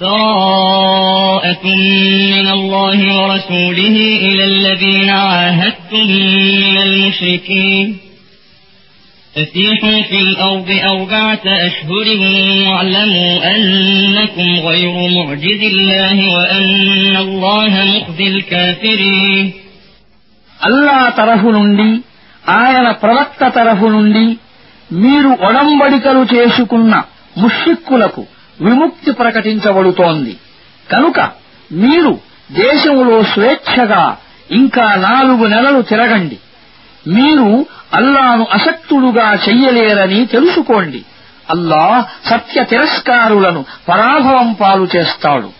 براءة من الله ورسوله إلى الذين عاهدتم من المشركين فسيحوا في الأرض أربعة أشهر واعلموا أنكم غير معجز الله وأن الله مخزي الكافرين అల్లా తరఫు నుండి ఆయన ప్రవక్త తరఫు నుండి మీరు ఒడంబడికలు చేసుకున్న ముష్రిక్కులకు విముక్తి ప్రకటించబడుతోంది. కనుక మీరు దేశంలో స్వేచ్ఛగా ఇంకా నాలుగు నెలలు తిరగండి. మీరు అల్లాను అసక్తుడుగా చెయ్యలేరని తెలుసుకోండి. అల్లా సత్య తిరస్కారులను పరాభవం పాలు చేస్తాడు.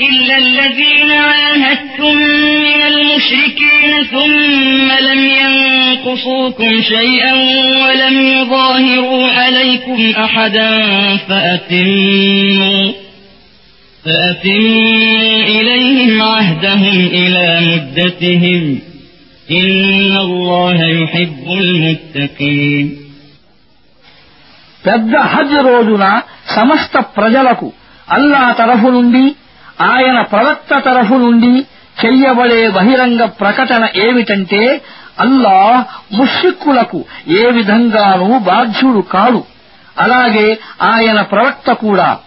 إلا الذين عاهدتم من المشركين ثم لم ينقصوكم شيئا ولم يظاهروا عليكم أحدا فأتموا فأتموا إليهم عهدهم إلى مدتهم إن الله يحب المتقين పెద్ద హజ్ రోజున సమస్త ప్రజలకు అల్లా తరఫు నుండి ఆయన ప్రవక్త తరఫు నుండి చెయ్యబడే బహిరంగ ప్రకటన ఏమిటంటే అల్లా ముష్రిక్కులకు ఏ విధంగానూ బాధ్యుడు కాడు. అలాగే ఆయన ప్రవక్త కూడా.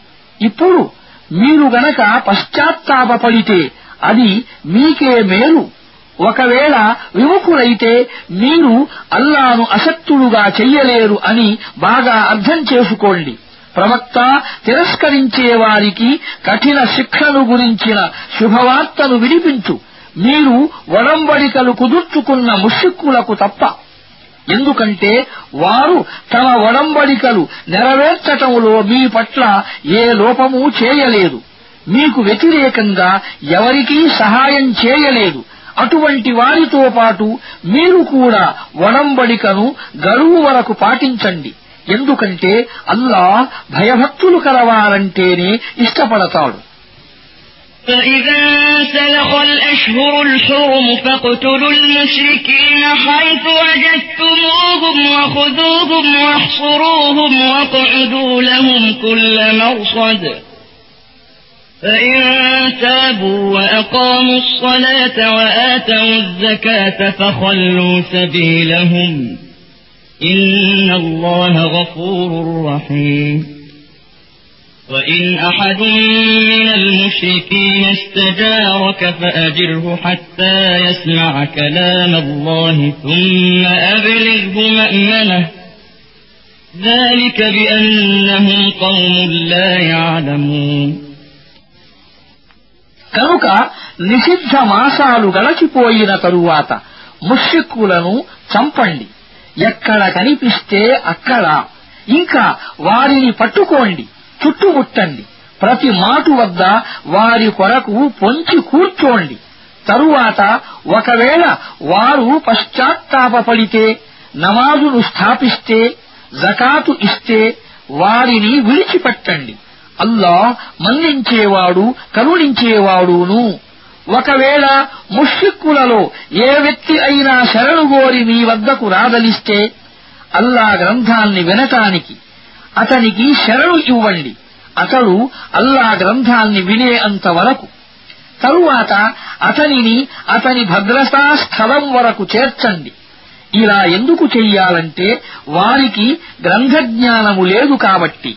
ఇప్పుడు మీరు గనక పశ్చాత్తాపడితే అది మీకే మేలు. ఒకవేళ విముఖులైతే మీరు అల్లాను అశక్తుడుగా చెయ్యలేరు అని బాగా అర్థం చేసుకోండి. ప్రవక్త తిరస్కరించే వారికి కఠిన శిక్షను గురించిన శుభవార్తను వినిపించు. మీరు వడంబడికలు కుదుర్చుకున్న ముషిక్కులకు తప్ప. ఎందుకంటే వారు తమ వడంబడికలు నెరవేర్చటంలో మీ పట్ల ఏ లోపమూ చేయలేదు. మీకు వ్యతిరేకంగా ఎవరికీ సహాయం చేయలేదు. అటువంటి వారితో పాటు మీరు కూడా వడంబడికను గడువు వరకు పాటించండి. ఎందుకంటే అల్లా భయభక్తులు కలవారంటేనే ఇష్టపడతాడు فإذا انسلخ الأشهر الحرم فاقتلوا المشركين حيث وجدتموهم وخذوهم واحصروهم واقعدوا لهم كل مرصد فإن تابوا وأقاموا الصلاة وآتوا الزكاة فخلوا سبيلهم إن الله غفور رحيم وإن أحد من المشركين استجارك فأجره حتى يسمع كلام الله ثم أبلغه مأمنه ذلك بأنهم قوم لا يعلمون కనుక నిషిద్ధ మాసాలు గడచిపోయిన తరువాత ముష్రిక్కులను చంపండి ఎక్కడ కనిపిస్తే అక్కడ. ఇంకా వారిని పట్టుకోండి చుట్టుముట్టండి. ప్రతి మాటు వద్ద వారి కొరకు పొంచి కూర్చోండి. తరువాత ఒకవేళ వారు పశ్చాత్తాపడితే నమాజును స్థాపిస్తే జకాతు ఇస్తే వారిని విడిచిపెట్టండి. అల్లా మన్నించేవాడు కరుణించేవాడును. ఒకవేళ ముష్రిక్కులలో ఏ వ్యక్తి అయినా శరణుగోరి మీ వద్దకు రాదలిస్తే అల్లా గ్రంథాన్ని వినటానికి అతనికి శరణు ఇవ్వండి. అతడు అల్లా గ్రంథాన్ని వినే అంతవరకు. తరువాత అతనిని అతని భద్రతా స్థలం వరకు చేర్చండి. ఇలా ఎందుకు చెయ్యాలంటే వారికి గ్రంథజ్ఞానము లేదు కాబట్టి.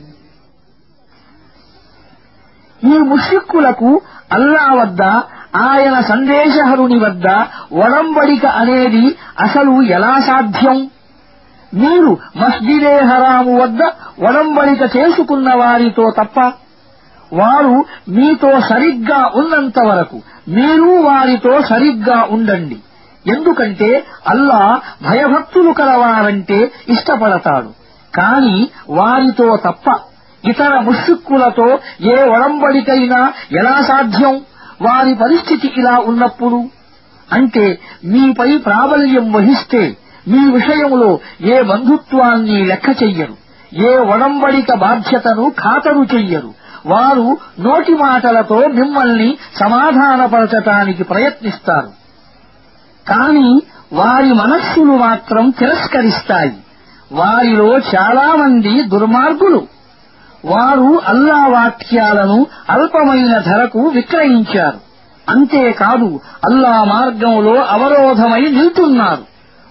ఈ ముషిక్కులకు అల్లా వద్ద ఆయన సందేశహరుని వద్ద ఒడంబడిక అనేది అసలు ఎలా సాధ్యం? మీరు మస్జిదే హరాము వద్ద ఒడంబడిక చేసుకున్న వారితో తప్ప వారు మీతో సరిగ్గా ఉన్నంత వరకు మీరు వారితో సరిగ్గా ఉండండి. ఎందుకంటే అల్లా భయభక్తులు కలవారంటే ఇష్టపడతాడు. కాని వారితో తప్ప ఇతర ముషిక్కులతో ఏ ఒడంబడికైనా ఎలా సాధ్యం? వారి పరిస్థితి ఇలా ఉన్నప్పుడు? అంటే మీపై ప్రాబల్యం వహిస్తే మీ విషయంలో ఏ బంధుత్వాన్ని లెక్క చెయ్యరు. ఏ ఒడంబడిక బాధ్యతను ఖాతరు చెయ్యరు. వారు నోటి మాటలతో మిమ్మల్ని సమాధానపరచటానికి ప్రయత్నిస్తారు. కాని వారి మనస్సులు మాత్రం తిరస్కరిస్తాయి. వారిలో చాలామంది దుర్మార్గులు. వారు అల్లా వాక్యాలను అల్పమైన ధరకు విక్రయించారు. అంతేకాదు అల్లా మార్గంలో అవరోధమై నిల్చున్నారు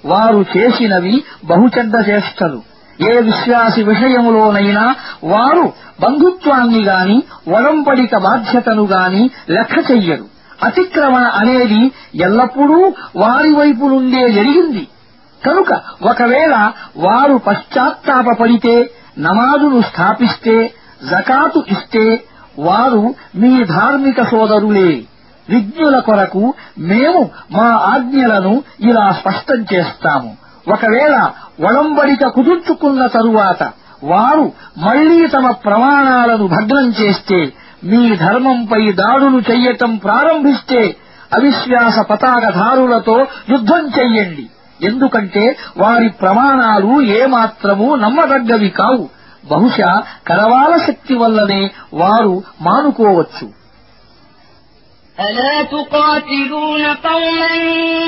వారు చేసినవి బహుచెడ్డ చేష్టలు. ఏ విశ్వాసి విషయంలోనైనా వారు బంధుత్వాన్ని గాని ఒడంబడిక బాధ్యతను గాని లెక్క చెయ్యరు. అతిక్రమణ అనేది ఎల్లప్పుడూ వారి వైపు నుండే జరిగింది. కనుక ఒకవేళ వారు పశ్చాత్తాపడితే నమాజును స్థాపిస్తే జకాతు ఇస్తే వారు మీ ధార్మిక సోదరులే. విజ్ఞుల కొరకు మేము మా ఆజ్ఞలను ఇలా స్పష్టం చేస్తాము. ఒకవేళ ఒడంబడిక కుదుర్చుకున్న తరువాత వారు మళ్ళీ తమ ప్రమాణాలను భగ్నం చేస్తే మీ ధర్మంపై దాడులు చెయ్యటం ప్రారంభిస్తే అవిశ్వాస పతాకధారులతో యుద్ధం చెయ్యండి. ఎందుకంటే వారి ప్రమాణాలు ఏమాత్రమూ నమ్మదగ్గవి కావు బహుశా కరవాల శక్తి వల్లనే వారు మానుకోవచ్చు ألا تقاتلون قوما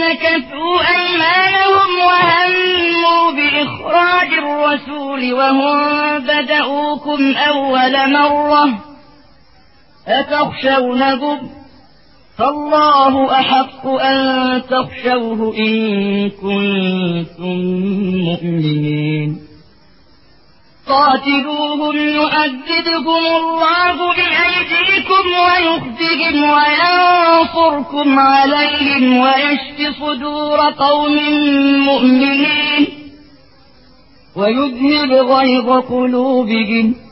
نكثوا أيمانهم وهموا بإخراج الرسول وهم بدأوكم أول مرة أتخشونهم فالله أحق أن تخشوه إن كنتم مؤمنين. قاتلوهم يؤذبهم الله بأيديكم ويخزهم وينصركم عليهم ويشف صدور قوم مؤمنين. ويذهب غيظ قلوبهم.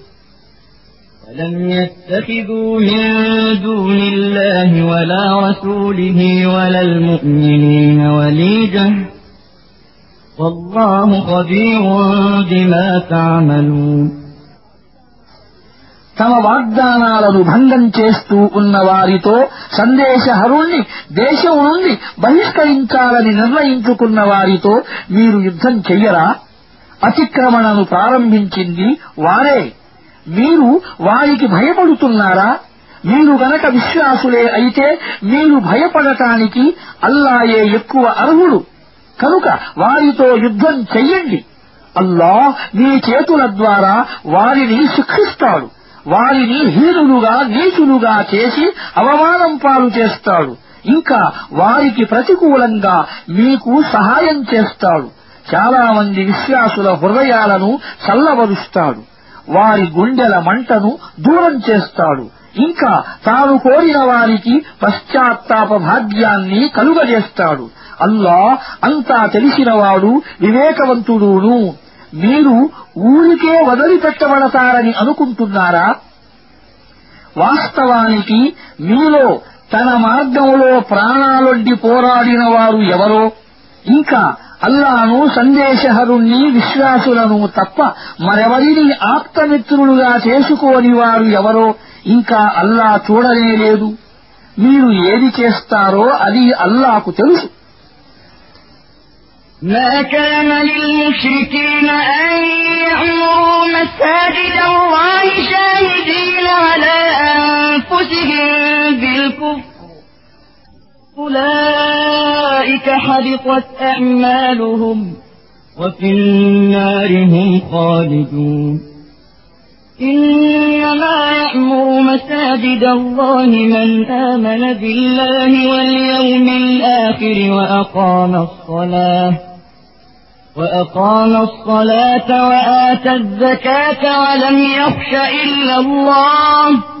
ولم يتخذوا من دون الله ولا رسوله ولا المؤمنين وليجة والله خبير بما تعملون తమ వాగ్దానాలను భంగం చేస్తూ ఉన్న వారితో సందేశహరుణ్ణి దేశం నుండి బహిష్కరించాలని నిర్ణయించుకున్న వారితో మీరు యుద్ధం చెయ్యరా అతిక్రమణను ప్రారంభించింది వారే మీరు వారికి భయపడుతున్నారా? మీరు గనక విశ్వాసులే అయితే మీరు భయపడటానికి అల్లాయే ఎక్కువ అర్హుడు. కనుక వారితో యుద్ధం చెయ్యండి. అల్లా మీ చేతుల ద్వారా వారిని శిక్షిస్తాడు. వారిని హీనులుగా నీచులుగా చేసి అవమానం పాలు చేస్తాడు. ఇంకా వారికి ప్రతికూలంగా మీకు సహాయం చేస్తాడు. చాలా మంది విశ్వాసుల హృదయాలను చల్లబరుస్తాడు. వారి గుండెల మంటను దూరం చేస్తాడు. ఇంకా తాను కోరిన వారికి పశ్చాత్తాప భాగ్యాన్ని కలుగజేస్తాడు. అల్లా అంతా తెలిసినవాడు వివేకవంతుడును. మీరు ఊరికే వదిలిపెట్టబడతారని అనుకుంటున్నారా? వాస్తవానికి మీలో తన మార్గంలో ప్రాణాలొడ్డి పోరాడిన వారు ఎవరో? ఇంకా అల్లాను సందేశహరుణ్ణి విశ్వాసులను తప్ప మరెవరిని ఆప్తమిత్రులుగా చేసుకోని వారు ఎవరో ఇంకా అల్లా చూడనే లేదు మీరు ఏది చేస్తారో అది అల్లాకు తెలుసు ما كان للمشركين أن يعمروا مساجد الله شاهدين على أنفسهم بالكفر أولئك حبطت أعمالهم وفي النار هم خالدون. إنما يأمر مساجد الله من آمن بالله واليوم الآخر وأقام الصلاة وأقام الصلاة وآتى الزكاة ولم يخش إلا الله.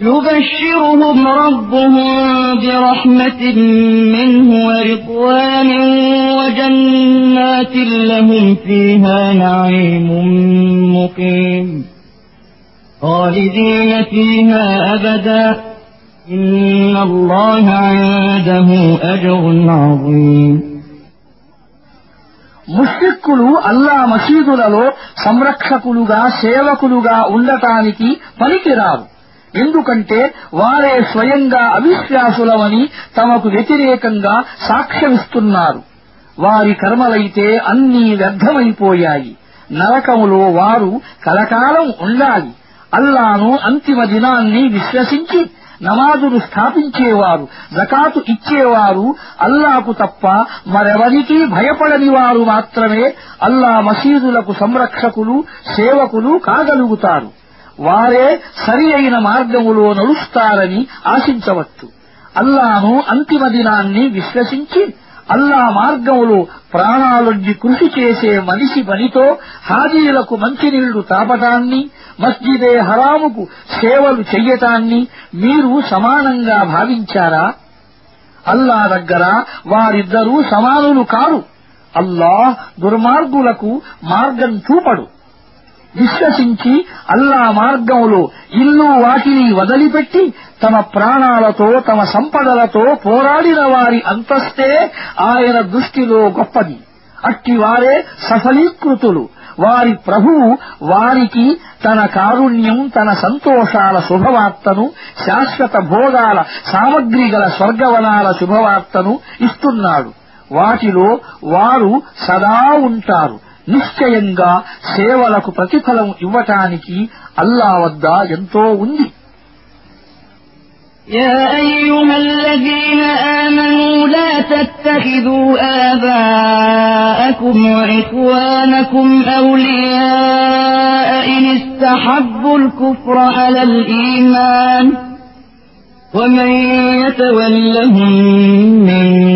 يبشرهم ربهم برحمة منه ورضوان وجنات لهم فيها نعيم مقيم خالدين فيها أبدا إن الله عنده أجر عظيم ముష్రిక్కులు అల్లా మసీదులలో సంరక్షకులుగా సేవకులుగా ఉండటానికి పనికిరారు ఎందుకంటే వారే స్వయంగా అవిశ్వాసులమని తమకు వ్యతిరేకంగా సాక్ష్యమిస్తున్నారు. వారి కర్మలైతే అన్నీ వ్యర్థమైపోయాయి. నరకములో వారు కలకాలం ఉండాలి. అల్లాను అంతిమ దినాన్ని విశ్వసించి నమాజును స్థాపించేవారు జకాతు ఇచ్చేవారు అల్లాకు తప్ప మరెవరికీ భయపడని వారు మాత్రమే అల్లా మసీదులకు సంరక్షకులు సేవకులు కాగలుగుతారు. వారే సరి అయిన మార్గములో నడుస్తారని ఆశించవచ్చు అల్లాను అంతిమ దినాన్ని విశ్వసించి అల్లా మార్గములో ప్రాణాలొడ్డి కృషి చేసే మనిషి పనితో హాజీలకు మంచినీళ్ళు తాపటాన్ని మస్జిదే హరాముకు సేవలు చెయ్యటాన్ని మీరు సమానంగా భావించారా? అల్లా దగ్గర వారిద్దరూ సమానులు కారు. అల్లాహ్ దుర్మార్గులకు మార్గం చూపడు. విశ్వసించి అల్లా మార్గంలో ఇల్లు వాటిని వదిలిపెట్టి తమ ప్రాణాలతో తమ సంపదలతో పోరాడిన వారి అంతస్తే ఆయన దృష్టిలో గొప్పది. అట్టి వారే సఫలీకృతులు. వారి ప్రభువు వారికి తన కారుణ్యం తన సంతోషాల శుభవార్తను శాశ్వత భోగాల సామగ్రి గల స్వర్గవనాల శుభవార్తను ఇస్తున్నాడు. వాటిలో వారు సదా ఉంటారు. నిశ్చయంగా సేవలకు ప్రతిఫలం ఇవ్వటానికి అల్లా వద్ద ఎంతో ఉంది يا أيها الذين آمنوا لا تتخذوا آباءكم وإخوانكم أولياء إن استحبوا الكفر على الإيمان ومن يتولهم منكم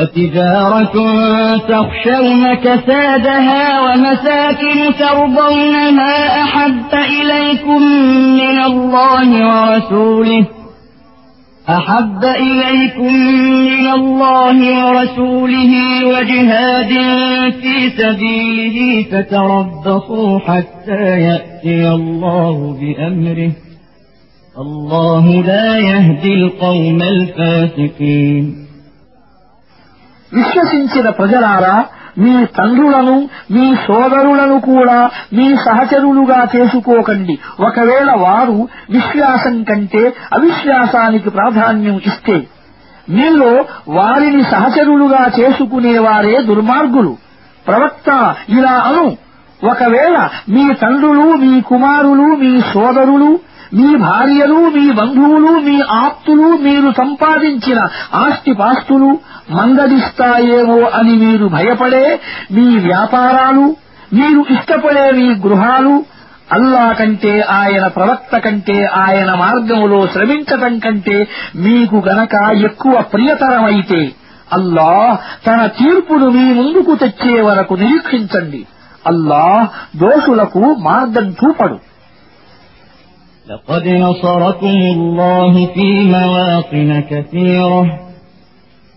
وتجارة تخشون كسادها ومساكن ترضونها أحب إليكم من الله ورسوله أحب إليكم من الله ورسوله وجهاد في سبيله فتربصوا حتى يأتي الله بأمره الله لا يهدي القوم الفاسقين విశ్వసించిన ప్రజలారా మీ తండ్రులను మీ సోదరులను కూడా మీ సహచరులుగా చేసుకోకండి. ఒకవేళ వారు విశ్వాసం కంటే అవిశ్వాసానికి ప్రాధాన్యం ఇస్తే మీలో వారిని సహచరులుగా చేసుకునేవారే దుర్మార్గులు. ప్రవక్త ఇలా అను ఒకవేళ మీ తండ్రులు మీ కుమారులు మీ సోదరులు మీ భార్యలు మీ బంధువులు మీ ఆప్తులు మీరు సంపాదించిన ఆస్తిపాస్తులు మందడిస్తాయేమో అని మీరు భయపడే మీ వ్యాపారాలు మీరు ఇష్టపడే మీ గృహాలు అల్లా కంటే ఆయన ప్రవక్త కంటే ఆయన మార్గములో శ్రమించటం కంటే మీకు గనక ఎక్కువ ప్రియతరమైతే అల్లా తన తీర్పును మీ ముందుకు తెచ్చే వరకు నిరీక్షించండి అల్లా దోషులకు మార్గం చూపడు لقد نصركم الله في مواطن كثيرة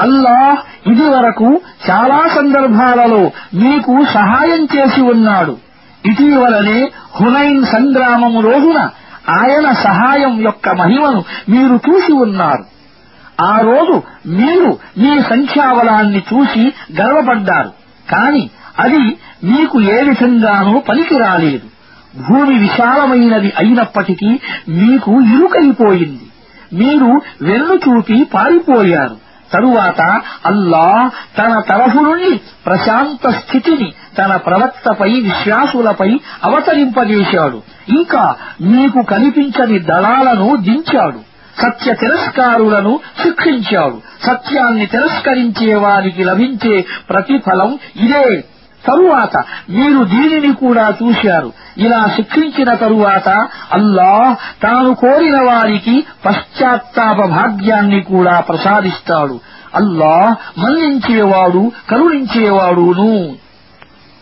అల్లాహ్ ఇది వరకు చాలా సందర్భాలలో మీకు సహాయం చేసి ఉన్నాడు. ఇటీవలనే హునైన్ సంగ్రామము రోజున ఆయన సహాయం యొక్క మహిమను మీరు చూసి ఉన్నారు. ఆ రోజు మీరు మీ సంఖ్యాబలాన్ని చూసి గర్వపడ్డారు. కాని అది మీకు ఏ విధంగానూ పనికి రాలేదు. భూమి విశాలమైనది అయినప్పటికీ మీకు ఇరుకైపోయింది. మీరు వెన్ను చూపి పారిపోయారు. తరువాత అల్లా తన తరఫు నుండి ప్రశాంత స్థితిని తన ప్రవక్తపై విశ్వాసులపై అవతరింపజేశాడు. ఇంకా మీకు కనిపించని దళాలను దించాడు. సత్య తిరస్కారులను శిక్షించాడు. సత్యాన్ని తిరస్కరించే వారికి లభించే ప్రతిఫలం ఇదే. తరువాత మీరు దీనిని కూడా చూశారు ఇలా శిక్షించిన తరువాత అల్లాహ్ తాను కోరిన వారికి పశ్చాత్తాప భాగ్యాన్ని కూడా ప్రసాదిస్తాడు అల్లాహ్ మన్నించేవాడు కరుణించేవాడును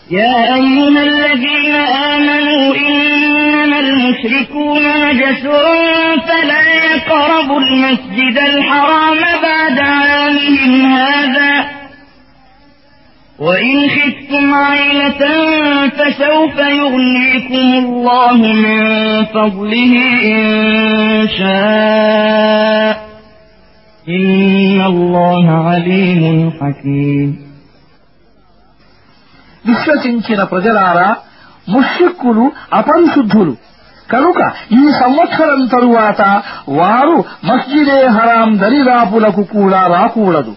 يا أيها الذين آمنوا إنما المشركون نجس فلا يقربوا المسجد الحرام بعد عامهم هذا وإن خفتم عيلة فسوف يغنيكم الله من فضله إن شاء إن الله عليم حكيم విశ్వసించిన ప్రజలారా ముష్రిక్కులు అపరిశుద్ధులు కనుక ఈ సంవత్సరం తరువాత వారు మస్జిదే హరాం దరిదాపులకు కూడా రాకూడదు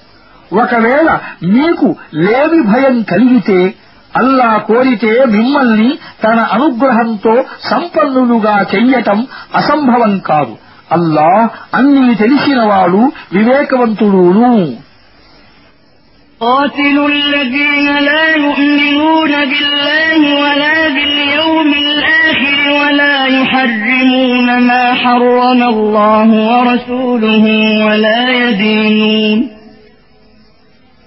ఒకవేళ మీకు లేవి భయం కలిగితే అల్లా కోరితే మిమ్మల్ని తన అనుగ్రహంతో సంపన్నులుగా చెయ్యటం అసంభవం కాదు అల్లా అన్నీ తెలిసినవాడు వివేకవంతుడును قاتلوا الذين لا يؤمنون بالله ولا باليوم الآخر ولا يحبون يحرمون ما حرم الله ورسوله ولا يدينون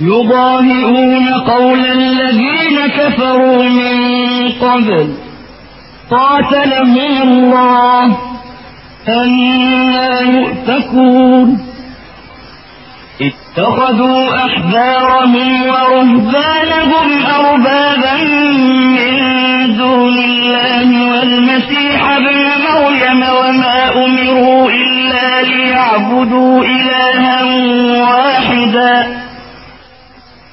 يضاهئون قول الذين كفروا من قبل. قاتلهم الله. أنا يؤفكون اتخذوا أحبارهم ورهبانهم أربابا من دون الله والمسيح ابن مريم وما أمروا إلا ليعبدوا إلها واحدا.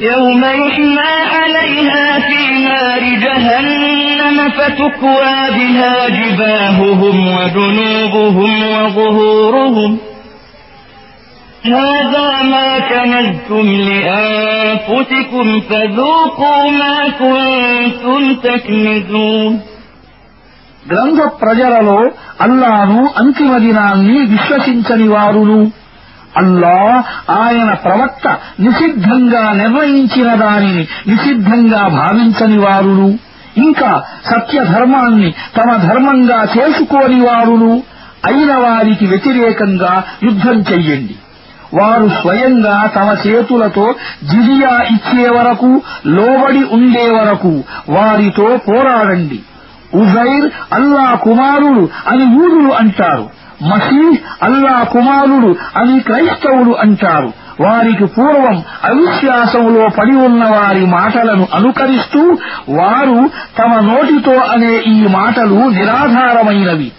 يوم يحمى عليها في نار جهنم فتكوى بها جباههم وجنوبهم وظهورهم هذا ما كنزتم لأنفسكم فذوقوا ما كنتم تكنزون గ్రంథ ప్రజలలో అల్లాను అంతిమ దినాన్ని విశ్వసించని వారును అల్లా ఆయన ప్రవక్త నిషిద్ధంగా నిర్ణయించిన దానిని నిషిద్ధంగా భావించని వారును ఇంకా సత్యధర్మాన్ని తమ ధర్మంగా చేసుకోని వారును అయిన వారికి వ్యతిరేకంగా యుద్ధం చెయ్యండి. వారు స్వయంగా తమ చేతులతో జిరియా ఇచ్చే వరకు లోబడి ఉండే వరకు వారితో పోరాడండి. ఉజైర్ అల్లా కుమారుడు అని యూదులు అంటారు. మసీహ్ అల్లా కుమారుడు అని క్రైస్తవులు అంటారు. వారికి పూర్వం అవిశ్వాసంలో పడి ఉన్న వారి మాటలను అనుకరిస్తూ వారు తమ నోటితో అనే ఈ మాటలు నిరాధారమైనవి.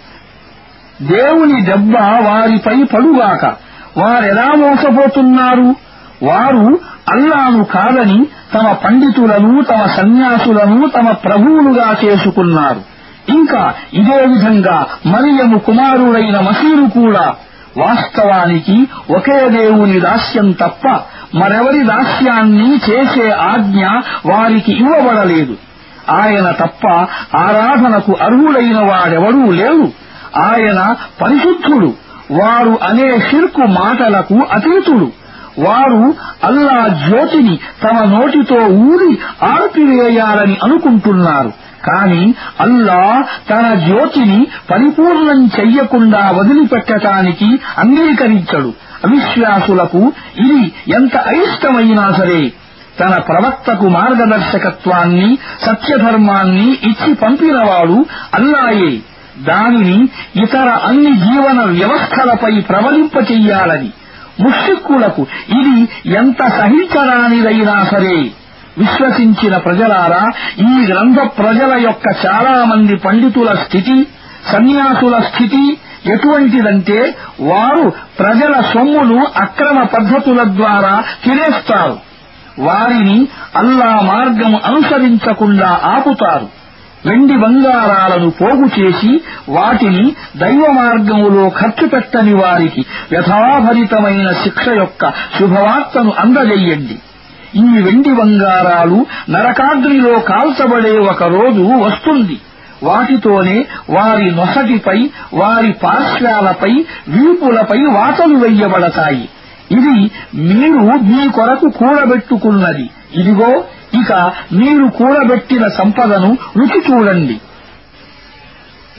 దేవుని దెబ్బ వారిపై పడుగాక వారెలా మోసపోతున్నారు? వారు అల్లాను కాదని తమ పండితులను తమ సన్యాసులను తమ ప్రభువులుగా చేసుకున్నారు. ఇంకా ఇదే విధంగా మరియము కుమారుడైన మసీరు కూడా వాస్తవానికి ఒకే దేవుని దాస్యం తప్ప మరెవరి దాస్యాన్ని చేసే ఆజ్ఞ వారికి ఇవ్వబడలేదు. ఆయన తప్ప ఆరాధనకు అర్హుడైన వాడెవరూ లేరు. ఆయన పరిశుద్ధుడు. వారు అనే షిర్కు మాటలకు అతీతుడు. వారు అల్లా జ్యోతిని తమ నోటితో ఊరి ఆర్పివేయాలని అనుకుంటున్నారు. కాని అల్లా తన జ్యోతిని పరిపూర్ణం చెయ్యకుండా వదిలిపెట్టటానికి అంగీకరించడు. అవిశ్వాసులకు ఇది ఎంత అయిష్టమైనా సరే తన ప్రవక్తకు మార్గదర్శకత్వాన్ని సత్యధర్మాన్ని ఇచ్చి పంపినవాడు అల్లాయే దానిని ఇతర అన్ని జీవన వ్యవస్థలపై ప్రబలింపచెయ్యాలని ముష్టిక్కులకు ఇది ఎంత సహించరానిదైనా సరే. విశ్వసించిన ప్రజలారా ఈ గ్రంథ ప్రజల యొక్క చాలా మంది పండితుల స్థితి సన్యాసుల స్థితి ఎటువంటిదంటే వారు ప్రజల సొమ్మును అక్రమ పద్ధతుల ద్వారా తినేస్తారు. వారిని అల్లా మార్గం అనుసరించకుండా ఆపుతారు. వెండి బంగారాలను పోగు చేసి వాటిని దైవ మార్గములో ఖర్చు పెట్టని వారికి వ్యథాభరితమైన శిక్ష యొక్క శుభవార్తను అందజేయండి. ఈ వెండి బంగారాలు నరకాగ్నిలో కాల్చబడే ఒక రోజు వస్తుంది. వాటితోనే వారి నొసటిపై వారి పార్శ్వాలపై వీపులపై వాతలు వెయ్యబడతాయి ఇది మీరు మీ కొరకు కూడబెట్టుకున్నది. ఇదిగో ఇక మీరు కూడబెట్టిన సంపదను రుచి చూడండి.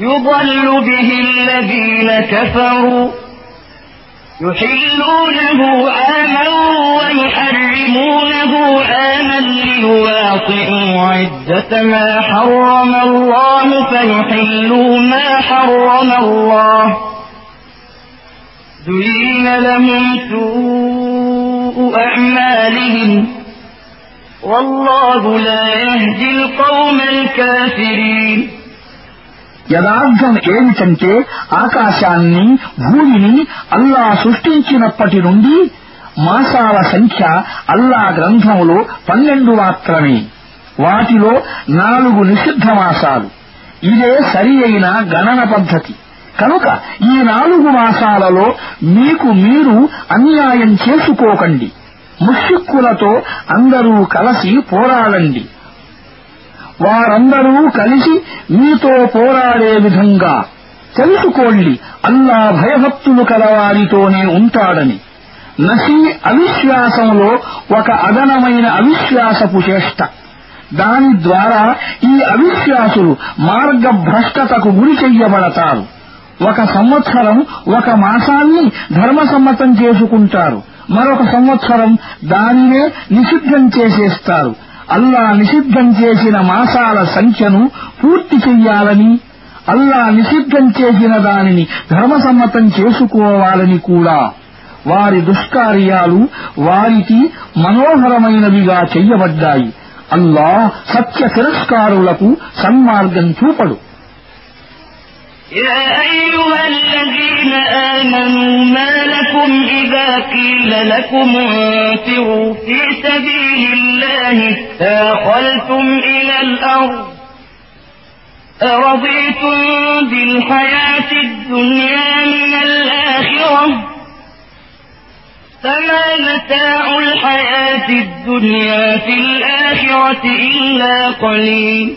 يضل به الذين كفروا. يحلونه عاما ويحرمونه عاما ليواطئوا عدة ما حرم الله فيحلوا ما حرم الله. زين لهم سوء أعمالهم. والله لا يهدي القوم الكافرين. యథార్థం ఏమిటంటే ఆకాశాన్ని భూమిని అల్లా సృష్టించినప్పటి నుండి మాసాల సంఖ్య అల్లా గ్రంథములో పన్నెండు మాత్రమే. వాటిలో నాలుగు నిషిద్ధ మాసాలు. ఇదే సరి అయిన గణన పద్ధతి. కనుక ఈ నాలుగు మాసాలలో మీకు మీరు అన్యాయం చేసుకోకండి. ముషిక్కులతో అందరూ కలిసి పోరాడండి. వారందరూ కలిసి మీతో పోరాడే విధంగా తెలుసుకోండి. అల్లా భయభక్తులు కలవారితోనే ఉంటాడని. నసీ అవిశ్వాసంలో ఒక అదనమైన అవిశ్వాసపు చేష్ట. దాని ద్వారా ఈ అవిశ్వాసులు మార్గభ్రష్టతకు గురి చెయ్యబడతారు. ఒక సంవత్సరం ఒక మాసాన్ని ధర్మసమ్మతం చేసుకుంటారు. మరొక సంవత్సరం దానినే నిషిద్ధం చేసేస్తారు. అల్లా నిషిద్ధం చేసిన మాసాల సంఖ్యను పూర్తి చెయ్యాలని అల్లా నిషిద్ధం చేసిన దానిని ధర్మసమ్మతం చేసుకోవాలని కూడా వారి దుష్కార్యాలు వారికి మనోహరమైనవిగా చెయ్యబడ్డాయి. అల్లా సత్య తిరస్కారులకు సన్మార్గం చూపడు. يا أيها الذين آمنوا ما لكم إذا قيل لكم انفروا في سبيل الله اتاخلتم إلى الأرض أرضيتم بالحياة الدنيا من الآخرة فما متاع الحياة الدنيا في الآخرة إلا قليل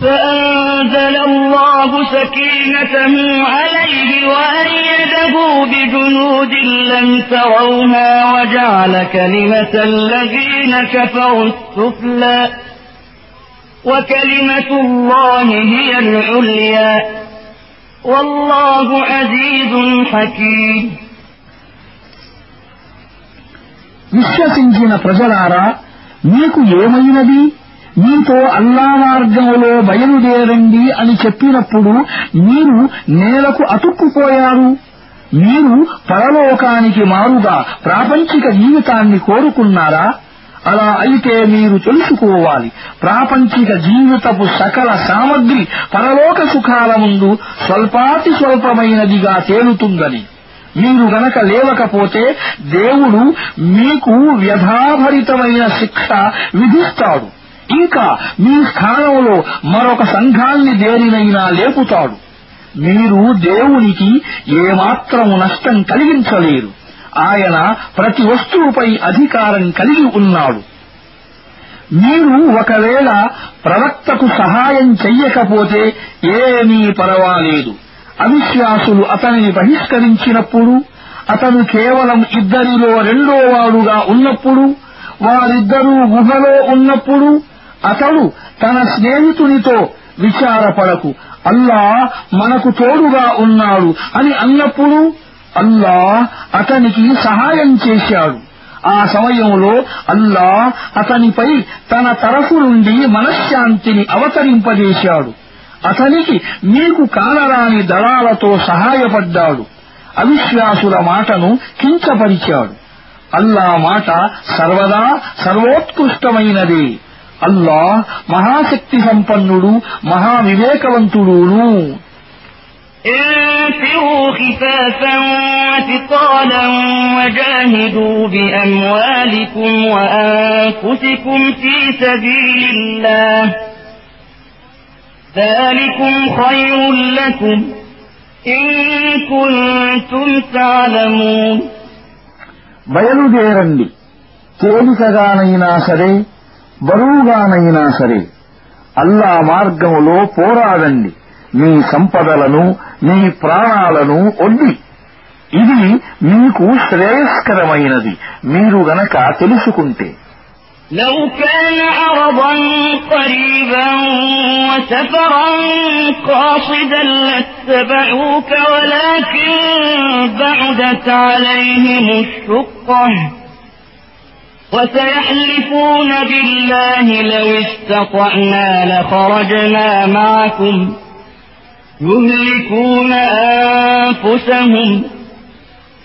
فأنزل الله سكينته عليه وأيده بجنود لم تروها وجعل كلمة الذين كفروا السفلى وكلمة الله هي العليا والله عزيز حكيم విశ్వసించిన ప్రజలారా మీకు ఏమైనది మీతో అల్లా మార్గంలో బయలుదేరండి అని చెప్పినప్పుడు మీరు నేలకు అతుక్కుపోయారు. మీరు పరలోకానికి మారుగా ప్రాపంచిక జీవితాన్ని కోరుకున్నారా? అలా అయితే మీరు తెలుసుకోవాలి. ప్రాపంచిక జీవితపు సకల సామగ్రి పరలోక సుఖాల ముందు స్వల్పాతి స్వల్పమైనదిగా తేలుతుందని. మీరు గనక లేవకపోతే దేవుడు మీకు వ్యధాభరితమైన శిక్ష విధిస్తాడు. ఇంకా మీ స్థానంలో మరొక సంఘాన్ని దేనినైనా లేపుతాడు. మీరు దేవునికి ఏమాత్రం నష్టం కలిగించలేరు. ఆయన ప్రతి వస్తువుపై అధికారం కలిగి ఉన్నాడు. మీరు ఒకవేళ ప్రవక్తకు సహాయం చెయ్యకపోతే ఏమీ పర్వాలేదు. అవిశ్వాసులు అతనిని బహిష్కరించినప్పుడు అతను కేవలం ఇద్దరిలో రెండో వాడుగా ఉన్నప్పుడు వారిద్దరూ గుహలో ఉన్నప్పుడు అతడు తన స్నేహితునితో విచారపడకు. అల్లా మనకు తోడుగా ఉన్నాడు అని అన్నప్పుడు అల్లా అతనికి సహాయం చేశాడు. ఆ సమయంలో అల్లా అతనిపై తన తరఫు నుండి మనశ్శాంతిని అవతరింపజేశాడు. అతనికి మీకు కానరాని దళాలతో సహాయపడ్డాడు. అవిశ్వాసుల మాటను కించపరిచాడు. అల్లా మాట సర్వదా సర్వోత్కృష్టమైనదే. అల్లా మహాశక్తి సంపన్నుడు మహావివేకవంతుడును انفروا خفافا وثقالا وجاهدوا بأموالكم وأنفسكم في سبيل الله ذلكم خير لكم إن كنتم تعلمون బయలుదేరండి తేలికగానైనా సరే బరువుగానైనా సరే అల్లా మార్గములో పోరాడండి మీ సంపదలను మీ ప్రాణాలను ఒడ్డి ఇది మీకు శ్రేయస్కరమైనది మీరు గనక తెలుసుకుంటే لو كان عرضا قريبا وسفرا قاصدا لاتبعوك ولكن بعدت عليهم الشقة وسيحلفون بالله لو استطعنا لخرجنا معكم يهلكون أنفسهم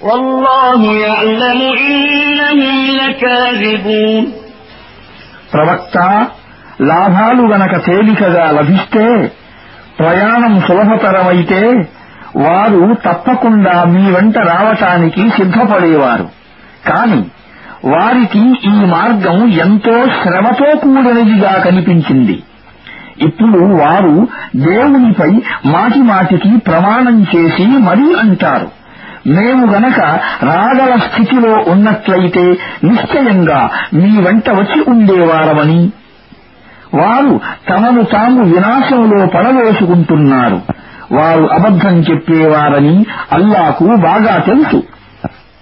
والله يعلم إنهم لكاذبون ప్రవక్త లాభాలు గనక తేలికగా లభిస్తే ప్రయాణం సులభతరమైతే వారు తప్పకుండా మీ వెంట రావటానికి సిద్ధపడేవారు కాని వారికి ఈ మార్గం ఎంతో శ్రమతో కూడినదిగా కనిపించింది. ఇప్పుడు వారు దేవునిపై మాటి మాటికి ప్రమాణం చేసి మరీ అంటారు. మేము గనక రాగల స్థితిలో ఉన్నట్లయితే నిశ్చయంగా మీ వెంట వచ్చి ఉండేవారమని. వారు తమను తాము వినాశంలో పడవేసుకుంటున్నారు. వారు అబద్ధం చెప్పేవారని అల్లాకు బాగా తెలుసు.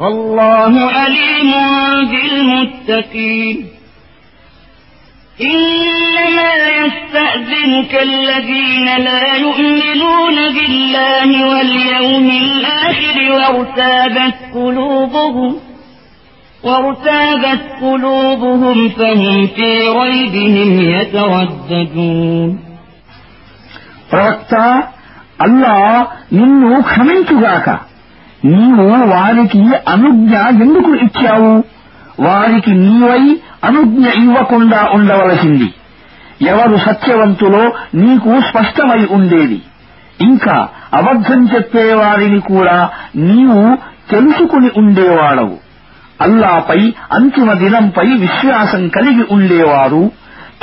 والله عليم بالمتقين إنما يستأذنك الذين لا يؤمنون بالله واليوم الآخر وارتابت قلوبهم وارتابت قلوبهم فهم في ريبهم يترددون ప్రవక్త అల్లా నిన్ను క్షమించుగాక నీవు వారికి అనుజ్ఞ ఎందుకు ఇచ్చావు? వారికి నీవై అనుజ్ఞ ఇవ్వకుండా ఉండవలసింది. ఎవరు సత్యవంతులో నీకు స్పష్టమై ఉండేది ఇంకా అబద్ధం చెప్పేవారిని కూడా నీవు తెలుసుకుని ఉండేవాడవు. అల్లాపై అంతిమ దినంపై విశ్వాసం కలిగి ఉండేవారు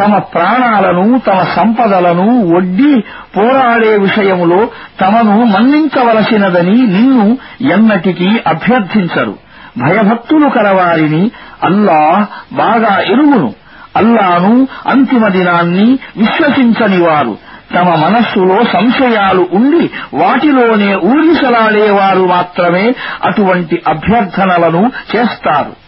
తమ ప్రాణాలను తమ సంపదలను ఒడ్డి పోరాడే విషయములో తమను మన్నించవలసినదని నిన్ను ఎన్నటికీ అభ్యర్థించరు. భయభక్తులు కలవారిని అల్లా బాగా ఎరుగును. అల్లాను అంతిమ దినాన్ని విశ్వసించని వారు. తమ మనస్సులో సంశయాలు ఉండి వాటిలోనే ఊరిసలాడేవారు మాత్రమే అటువంటి అభ్యర్థనలను చేస్తారు.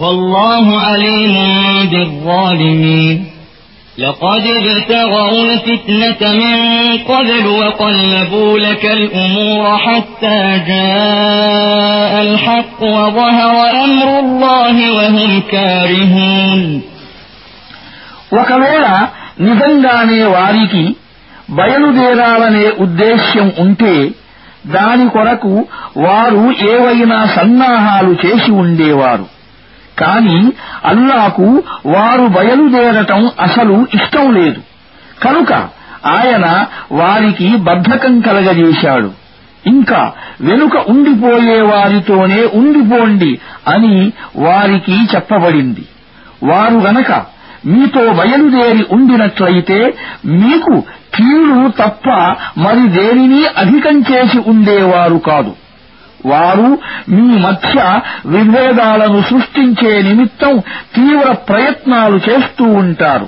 والله عليم بالظالمين لقد ابتغوا الفتنة من قبل وقلبوا لك الأمور حتى جاء الحق وظهر أمر الله وهم كارهون ఒకవేళ నిజంగానే వారికి బయలుదేరాలనే ఉద్దేశ్యం ఉంటే దాని కొరకు వారు ఏవైనా సన్నాహాలు చేసి ఉండేవారు కాని అల్లాకు వారు బయలుదేరటం అసలు ఇష్టం లేదు. కనుక ఆయన వారికి బద్ధకం కలగజేశాడు. ఇంకా వెనుక ఉండిపోయే వారితోనే ఉండిపోండి అని వారికి చెప్పబడింది. వారు గనక మీతో బయలుదేరి ఉండినట్లయితే మీకు కీడు తప్ప మరి దేనిని అధికం చేసి ఉండేవారు కాదు. వారు మీ మధ్య విభేదాలను సృష్టించే నిమిత్తం తీవ్ర ప్రయత్నాలు చేస్తూ ఉంటారు.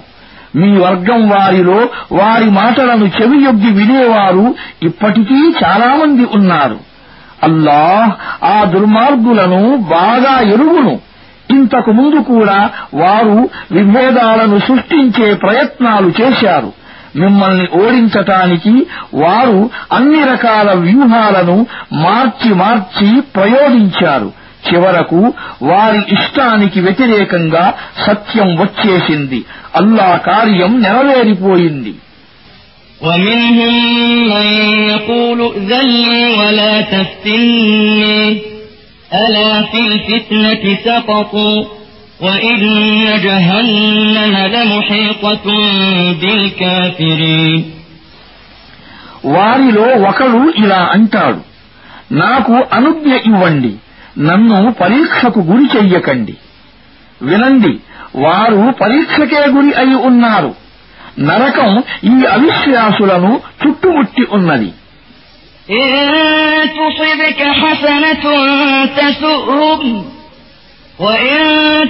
మీ వర్గం వారిలో వారి మాటలను చెవియొగ్గి వినేవారు ఇప్పటికీ చాలామంది ఉన్నారు. అల్లాహ్ ఆ దుర్మార్గులను బాగా ఎరుగును. ఇంతకు ముందు కూడా వారు విభేదాలను సృష్టించే ప్రయత్నాలు చేశారు. మిమ్మల్ని ఓడించటానికి వారు అన్ని రకాల వ్యూహాలను మార్చి మార్చి ప్రయోగించారు చివరకు వారి ఇష్టానికి వ్యతిరేకంగా సత్యం వచ్చేసింది అల్లా కార్యం నెరవేరిపోయింది ومنهم من يقول ائذن لي ولا تفتني ألا في الفتنة سقطوا وإن جهنم لمحيطة بالكافرين వారిలో ఒకడు ఇలా అంటాడు నాకు అనుజ్ఞ ఇవ్వండి నన్ను పరీక్షకు గురి చెయ్యకండి వినండి వారు పరీక్షకే గురి అయి ఉన్నారు నరకం ఈ అవిశ్వాసులను చుట్టుముట్టి ఉన్నది إن تصبك حسنة تسؤهم وإن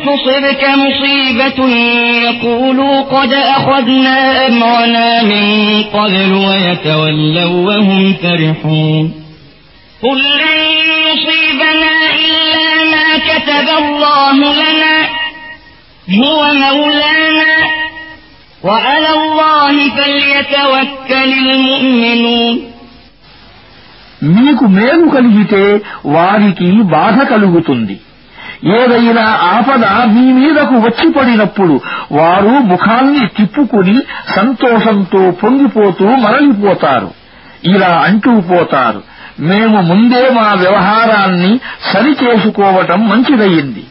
تصبك مصيبة يقولوا قد أخذنا أمرنا من قبل ويتولوا وهم فرحون قل لن يصيبنا إلا ما كتب الله لنا هو مولانا وعلى الله فليتوكل المؤمنون మీకు మేలు కలిగితే వారికి బాధ కలుగుతుంది ఏదైనా ఆపద మీ మీదకు వచ్చి పడినప్పుడు వారు ముఖాన్ని తిప్పుకుని సంతోషంతో పొంగిపోతూ మరలిపోతారు. ఇలా అంటూ పోతారు. మేము ముందే మా వ్యవహారాన్ని సరిచేసుకోవటం మంచిదయ్యింది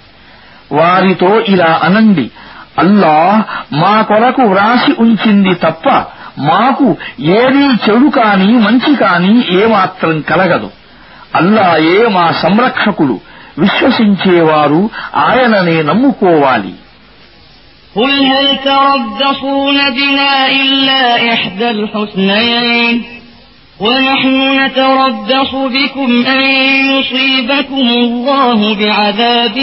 వారితో ఇలా అనండి అల్లాహ్ మా కొరకు వ్రాసి ఉంచింది తప్ప మాకు ఏదీ చెడు కాని మంచి కాని ఏమాత్రం కలగదు. అల్లాయే మా సంరక్షకుడు. విశ్వసించేవారు ఆయననే నమ్ముకోవాలి قل هل تربصون بنا إلا إحدى الحسنيين ونحن نتربص بكم أن يصيبكم الله بعذاب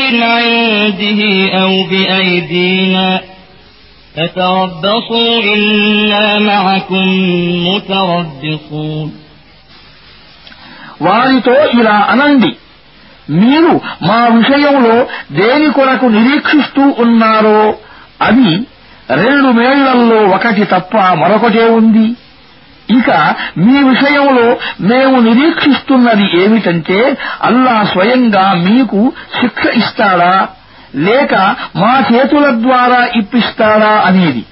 من عنده أو بأيدينا فتربصوا إنا معكم متربصون వారితో ఇలా అనండి మీరు మా విషయంలో దేని కొరకు నిరీక్షిస్తూ ఉన్నారో అది రెండు మేళ్ళల్లో ఒకటి తప్ప మరొకటే ఉంది. ఇక మీ విషయంలో మేము నిరీక్షిస్తున్నది ఏమిటంటే అల్లా స్వయంగా మీకు శిక్ష ఇస్తాడా? లేక మా చేతుల ద్వారా ఇప్పిస్తాడా అనేది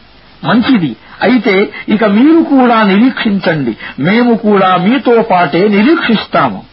మంచిది. అయితే ఇక మీరు కూడా నిరీక్షించండి. మేము కూడా మీతో పాటే నిరీక్షిస్తాము.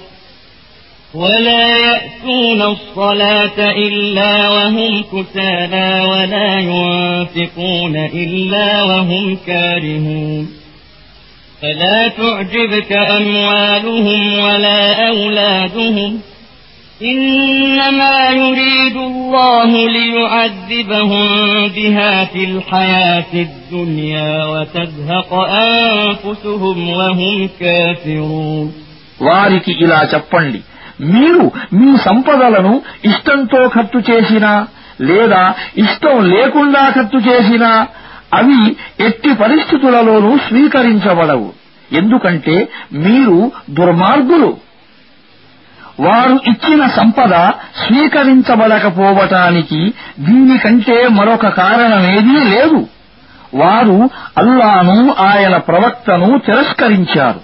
ولا يأتون الصلاة إلا وهم كسالى ولا ينفقون إلا وهم كارهون فلا تعجبك أموالهم ولا أولادهم إنما يريد الله ليعذبهم بها في الحياة الدنيا وتزهق أنفسهم وهم كافرون వారికి ఇలా చెప్పండి మీరు మీ సంపదలను ఇష్టంతో ఖర్చు చేసినా లేదా ఇష్టం లేకుండా ఖర్చు చేసినా అవి ఎట్టి పరిస్థితులలోనూ స్వీకరించబడవు. ఎందుకంటే మీరు దుర్మార్గులు. వారు ఇచ్చిన సంపద స్వీకరించబడకపోవటానికి దీనికంటే మరొక కారణమేదీ లేదు. వారు అల్లాను ఆయన ప్రవక్తను తిరస్కరించారు.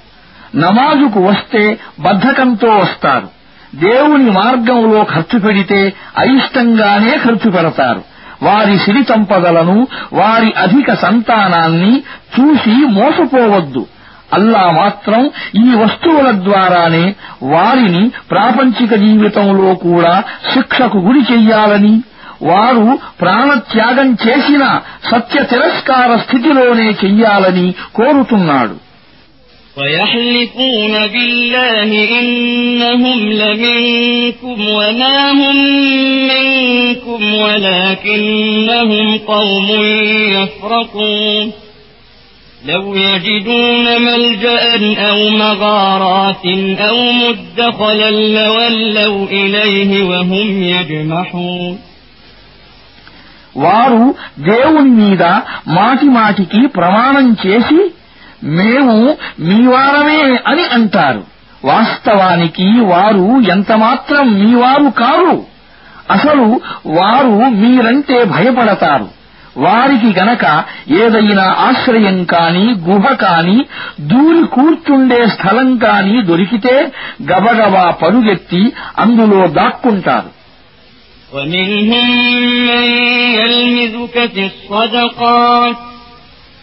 నమాజుకు వస్తే బద్ధకంతో వస్తారు. దేవుని మార్గంలో ఖర్చు పెడితే అయిష్టంగానే ఖర్చు పెడతారు. వారి సిరి సంపదలను వారి అధిక సంతానాన్ని చూసి మోసపోవద్దు. అల్లా మాత్రం ఈ వస్తువుల ద్వారానే వారిని ప్రాపంచిక జీవితంలో కూడా శిక్షకు గురి చెయ్యాలని వారు ప్రాణత్యాగం చేసిన సత్య తిరస్కార స్థితిలోనే చెయ్యాలని కోరుతున్నాడు. ويحلفون بالله إنهم لمنكم وما هم منكم ولكنهم قوم يفرقون لو يجدون ملجأ أو مغارات أو مدخلا لولوا إليه وهم يجمحون వారు దేవుని మీద మాటి మాటికి ప్రమాణం చేసి మేము మీవారమే అని అంటారు వాస్తవానికి వారు ఎంతమాత్రం మీవారు కారు అసలు వారు మీరంటే భయపడతారు వారికి గనక ఏదైనా ఆశ్రయం కాని గుహ కాని దూరి కూర్చుండే స్థలం కాని దొరికితే గబగబా పరుగెత్తి అందులో దాక్కుంటారు ومنهم من يلمزك في الصدقات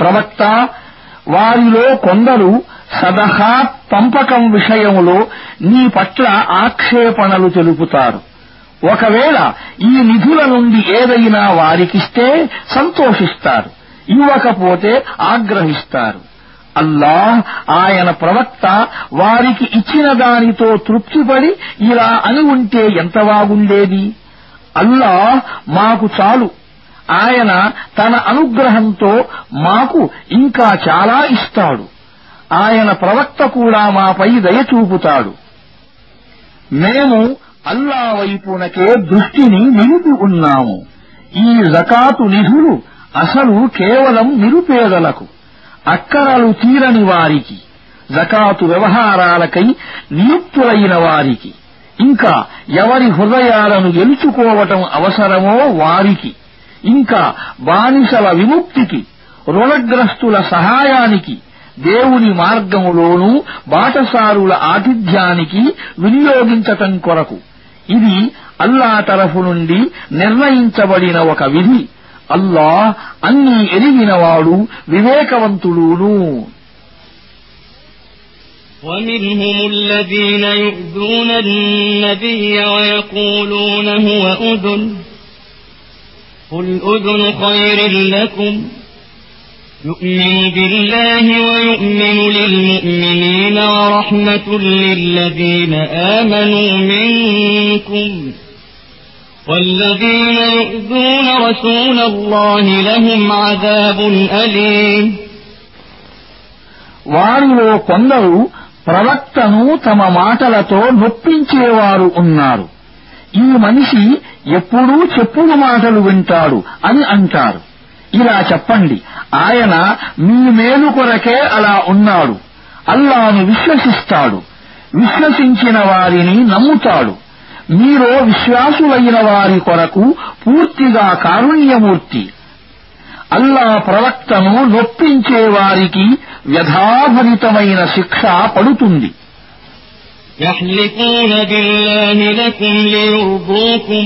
ప్రవక్త వారిలో కొందరు సదహా పంపకం విషయంలో నీ పట్ల ఆక్షేపణలు తెలుపుతారు. ఒకవేళ ఈ నిధుల నుండి ఏదైనా వారికిస్తే సంతోషిస్తారు ఇవ్వకపోతే ఆగ్రహిస్తారు. అల్లాహ్ ఆయన ప్రవక్త వారికి ఇచ్చిన దానితో తృప్తిపడి ఇలా అని ఉంటే ఎంత బాగుండేది అల్లాహ్ మాకు చాలు. ఆయన తన అనుగ్రహంతో మాకు ఇంకా చాలా ఇస్తాడు. ఆయన ప్రవక్త కూడా మాపై దయ చూపుతాడు. మేము అల్లా వైపునకే దృష్టిని నిలిపి ఉన్నాము ఈ జకాతు నిధులు అసలు కేవలం నిరుపేదలకు అక్కరలు తీరని వారికి జకాతు వ్యవహారాలకై నియుక్తులైన వారికి ఇంకా ఎవరి హృదయాలను గెలుచుకోవటం అవసరమో వారికి. ఇంకా బానిసల విముక్తికి రుణగ్రస్తుల సహాయానికి దేవుని మార్గములోనూ బాటసారుల ఆతిథ్యానికి వినియోగించటం కొరకు ఇది అల్లా తరఫు నుండి నిర్ణయించబడిన ఒక విధి అల్లా అన్నీ ఎరిగినవాడు వివేకవంతుడును ومنهم الذين يؤذون النبي ويقولون هو أذن قل أذن خير لكم يؤمن بالله ويؤمن للمؤمنين ورحمة للذين آمنوا منكم والذين يؤذون رسول الله لهم عذاب أليم వారిలో కొందరు ప్రవక్తను తమ మాటలతో నొప్పించేవారు ఉన్నారు ఈ మనిషి ఎప్పుడూ చెప్పుడు మాటలు వింటాడు అని అంటారు ఇలా చెప్పండి ఆయన మీ మేలు కొరకే అలా ఉన్నాడు అల్లాను విశ్వసిస్తాడు విశ్వసించిన వారిని నమ్ముతాడు మీరో విశ్వాసులైన వారి కొరకు పూర్తిగా కారుణ్యమూర్తి అల్లా ప్రవక్తను నొప్పించే వారికి వ్యధాభరితమైన శిక్ష పడుతుంది يحلفون بالله لكم ليرضوكم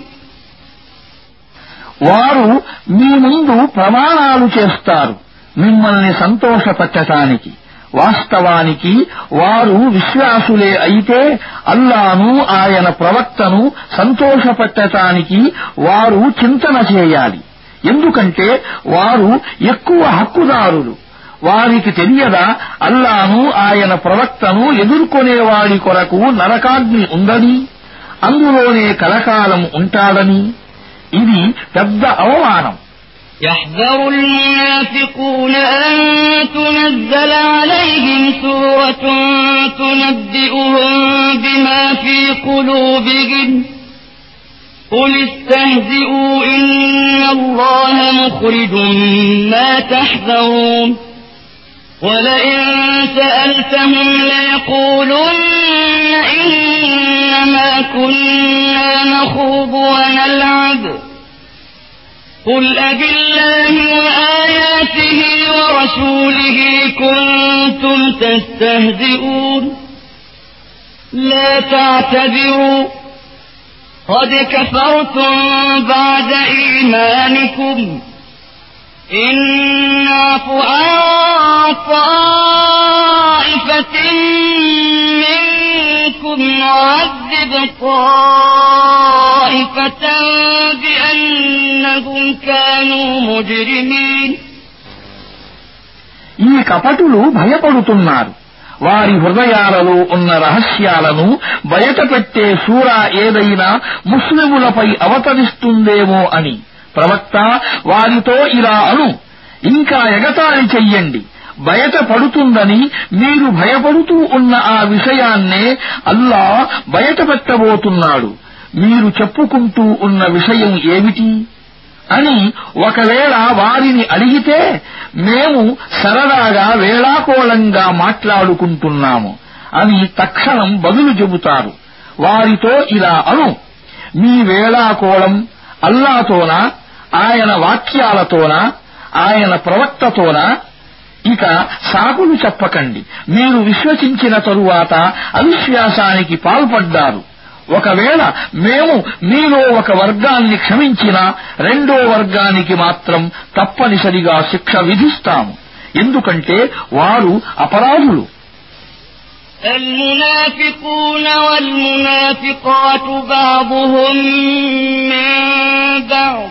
వారు మీ ముందు ప్రమాణాలు చేస్తారు మిమ్మల్ని సంతోషపెట్టటానికి. వాస్తవానికి వారు విశ్వాసులే అయితే అల్లాను ఆయన ప్రవక్తను సంతోషపెట్టటానికి వారు చింతన చేయాలి. ఎందుకంటే వారు ఎక్కువ హక్కుదారులు. వారికి తెలియదా అల్లాను ఆయన ప్రవక్తను ఎదుర్కొనేవాడి కొరకు నరకాగ్ని ఉందని? అందులోనే కలకాలం ఉంటాడని ఇది పెద్ద అవమానం يحذر المنافقون أن تنزل عليهم سورة تنبئهم بما في قلوبهم قل استهزئوا إن الله مخرج ما تحذرون ولئن سألتهم ليقولن إنما كنا نخوض ونلعب. قل أبالله وآياته ورسوله كنتم تستهزئون. لا تعتذروا. قد كفرتم بعد إيمانكم. إن نعف عن طائفة منكم نعذب طائفة بأنهم كانوا مجرمين ఈ కపటులు భయపడుతున్నారు వారి హృదయాలలో ఉన్న రహస్యాలను బయటపెట్టే సూర ఏదైనా ముస్లిములపై అవతరిస్తుందేమో అని ప్రవక్త వారితో ఇలా అను ఇంకా ఎగతాళి చెయ్యండి బయటపడుతుందని మీరు భయపడుతూ ఉన్న ఆ విషయాన్నే అల్లా బయట పెట్టబోతున్నాడు మీరు చెప్పుకుంటూ ఉన్న విషయం ఏమిటి? అని ఒకవేళ వారిని అడిగితే మేము సరదాగా వేళాకోళంగా మాట్లాడుకుంటున్నాము. అని తక్షణం బదులు చెబుతారు. వారితో ఇలా అను. మీ వేళాకోళం అల్లాతోనా ఆయన వాక్యాలతోనా ఆయన ప్రవక్తతోనా ఇక సాకులు చెప్పకండి మీరు విశ్వసించిన తరువాత అవిశ్వాసానికి పాల్పడ్డారు ఒకవేళ మేము మీలో ఒక వర్గాన్ని క్షమించినా రెండో వర్గానికి మాత్రం తప్పనిసరిగా శిక్ష విధిస్తాము ఎందుకంటే వారు అపరాధులు المنافقون والمنافقات بعضهم من بعض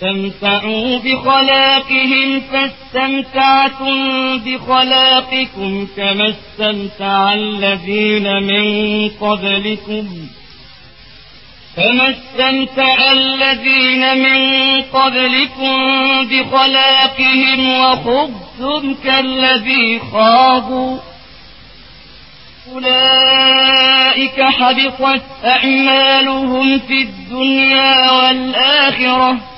فاستمتعوا بخلاقهم فاستمتعتم بخلاقكم كما استمتع الذين من قبلكم كما استمتع الذين من قبلكم بخلاقهم وخضتم كالذي خاضوا أولئك حبطت أعمالهم في الدنيا والآخرة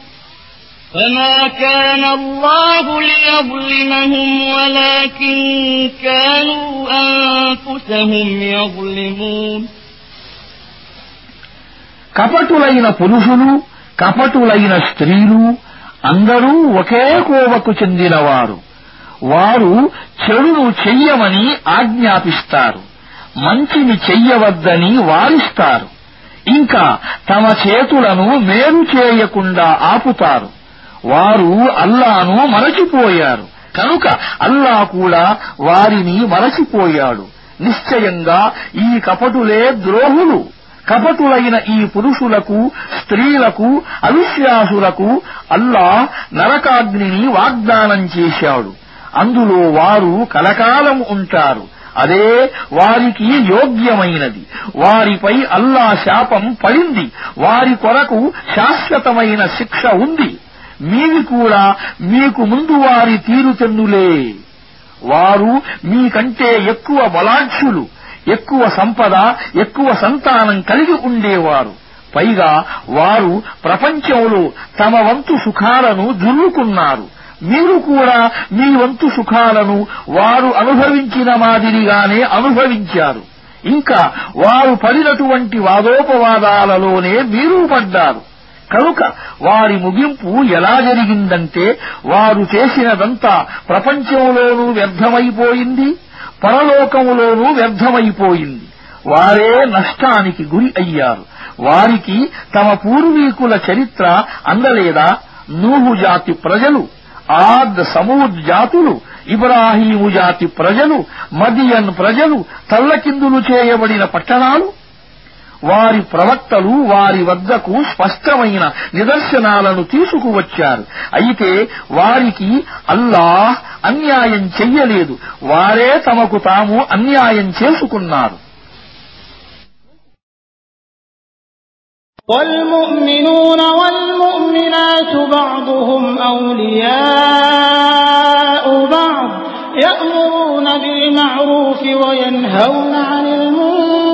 فما كان الله ليظلمهم ولكن كانوا أنفسهم يظلمون కపటులైన పురుషులు కపటులైన స్త్రీలు అందరూ ఒకే కోవకు చెందినవారు వారు చెడును చెయ్యమని ఆజ్ఞాపిస్తారు మంచిని చెయ్యవద్దని వారిస్తారు ఇంకా తమ చేతులను మేలు చేయకుండా ఆపుతారు వారు అల్లాను మరచిపోయారు. కనుక అల్లా కూడా వారిని మరచిపోయాడు. నిశ్చయంగా ఈ కపటులే ద్రోహులు. కపటులైన ఈ పురుషులకు స్త్రీలకు అవిశ్వాసులకు అల్లా నరకాగ్నిని వాగ్దానం చేశాడు. అందులో వారు కలకాలం ఉంటారు. అదే వారికి యోగ్యమైనది. వారిపై అల్లా శాపం పడింది. వారి కొరకు శాశ్వతమైన శిక్ష ఉంది. మీవి కూడా మీకు ముందు వారి తీరుచందులే వారు మీకంటే ఎక్కువ బలాఢ్యులు ఎక్కువ సంపద ఎక్కువ సంతానం కలిగి ఉండేవారు. పైగా వారు ప్రపంచంలో తమ వంతు సుఖాలను దుల్లుకున్నారు మీరు కూడా మీ వంతు సుఖాలను వారు అనుభవించిన మాదిరిగానే అనుభవించారు. ఇంకా వారు పడినటువంటి వాదోపవాదాలలోనే మీరు పడ్డారు. కనుక వారి ముగింపు ఎలా జరిగిందంటే వారు చేసినదంతా ప్రపంచంలోనూ వ్యర్థమైపోయింది పరలోకములోనూ వ్యర్థమైపోయింది. వారే నష్టానికి గురి అయ్యారు. వారికి తమ పూర్వీకుల చరిత్ర అందలేదా? నూహు జాతి ప్రజలు ఆద్ సమూద్ జాతులు ఇబ్రాహీము జాతి ప్రజలు మదియన్ ప్రజలు తల్లకిందులు చేయబడిన పట్టణాలు వారి ప్రవక్తలు వారి వద్దకు స్పష్టమైన నిదర్శనాలను తీసుకువచ్చారు అయితే వారికి అల్లాహ్ అన్యాయం చెయ్యలేదు వారే తమకు తాము అన్యాయం చేసుకున్నారు والمؤمنون والمؤمنات بعضهم أولياء بعض يأمرون بالمعروف وينهون عن المنكر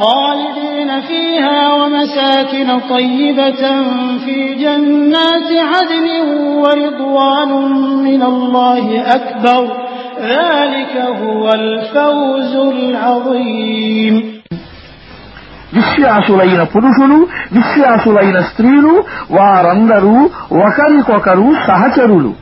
خالدين فيها ومساكن طيبة في جنات عدن ورضوان من الله أكبر ذلك هو الفوز العظيم విశ్వాసులైన పురుషులు విశ్వాసులైన స్త్రీలు వారందరూ ఒకరికొకరు సహచరులు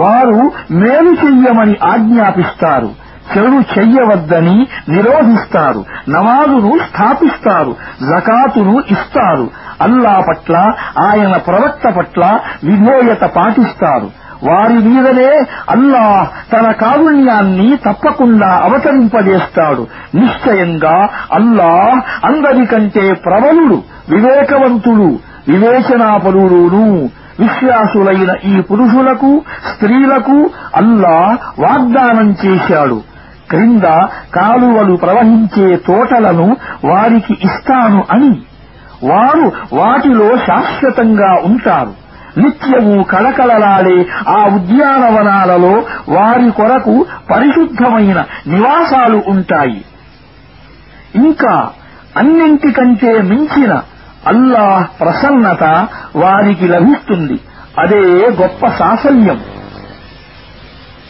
వారు మేలు చెయ్యమని ఆజ్ఞాపిస్తారు చెడు చెయ్యవద్దని నిరోధిస్తారు. నమాజును స్థాపిస్తారు. జకాతును ఇస్తారు. అల్లా పట్ల ఆయన ప్రవక్త పట్ల విధేయత పాటిస్తారు. వారి మీదనే అల్లాహ్ తన కారుణ్యాన్ని తప్పకుండా అవతరింపజేస్తాడు. నిశ్చయంగా అల్లాహ్ అందరికంటే ప్రబలుడు వివేకవంతుడు వివేచనాపరుడును. విశ్వాసులైన ఈ పురుషులకు స్త్రీలకు అల్లా వాగ్దానం చేశాడు. క్రింద కాలువలు ప్రవహించే తోటలను వారికి ఇస్తాను అని. వారు వాటిలో శాశ్వతంగా ఉంటారు. నిత్యము కళకళలాడే ఆ ఉద్యానవనాలలో వారి కొరకు పరిశుద్ధమైన నివాసాలు ఉంటాయి. ఇంకా అన్నింటికంటే మించిన అల్లాహ్ ప్రసన్నత వారికి లభిస్తుంది. అదే గొప్ప సాఫల్యం.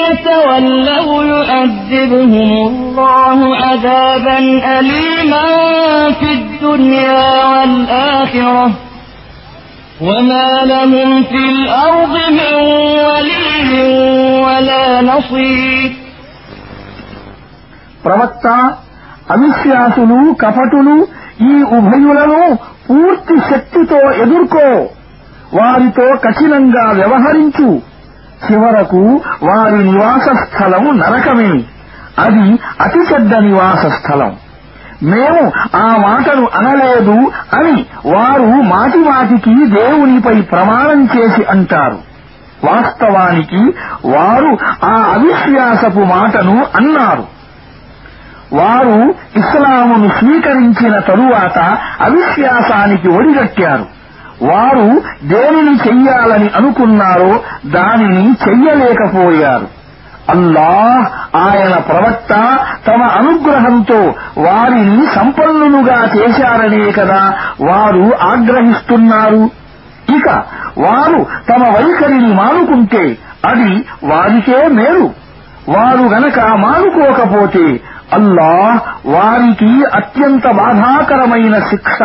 يتولوا يؤذبهم الله عذابا أليما في الدنيا والآخرة وما لهم في الأرض من ولي ولا نصير ప్రవక్త అవిశ్వాసులు కపటులు ఈ ఉభయులను పూర్తి శక్తితో ఎదుర్కో వారితో కఠినంగా వ్యవహరించు చివరకు వారి నివాస స్థలం నరకమే. అది అతి చెడ్డ నివాస స్థలం మేము ఆ మాటను అనలేదు అని వారు మాటిమాటికి దేవునిపై ప్రమాణం చేసి అంటారు. వాస్తవానికి వారు ఆ అవిశ్వాసపు మాటను అన్నారు. వారు ఇస్లామును స్వీకరించిన తరువాత అవిశ్వాసానికి ఒడిగట్టారు. వారు దేనిని చెయ్యాలని అనుకున్నారో దానిని చెయ్యలేకపోయారు. అల్లాహ్ ఆయన ప్రవక్త తమ అనుగ్రహంతో వారిని సంపన్నులుగా చేశారనే కదా వారు ఆగ్రహిస్తున్నారు. ఇక వారు తమ వైఖరిని మానుకుంటే అది వారికే మేలు. వారు గనక మానుకోకపోతే అల్లాహ్ వారికి అత్యంత బాధాకరమైన శిక్ష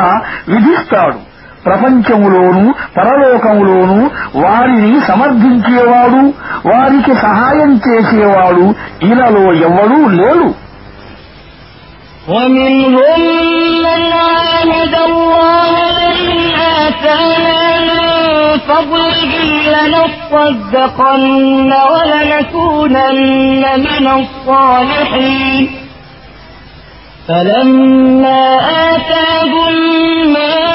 విధిస్తాడు. ప్రపంచములోను పరలోకములోను వారిని సమర్థించేవాడు వారికి సహాయం చేసేవాడు ఇలాలో ఎవడూ లేడు ومنهم من عاهد الله لئن آتانا من فضله لنصدقن ولنكونن من الصالحين فلما آتاهم من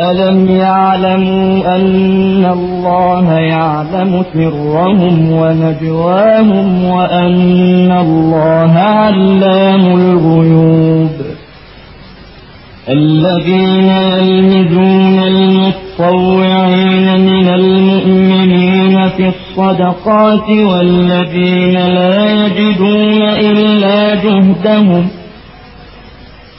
ألم يعلموا أن الله يعلم سرهم ونجواهم وأن الله علام الغيوب الذين يلمزون المتطوعين من المؤمنين في الصدقات والذين لا يجدون إلا جهدهم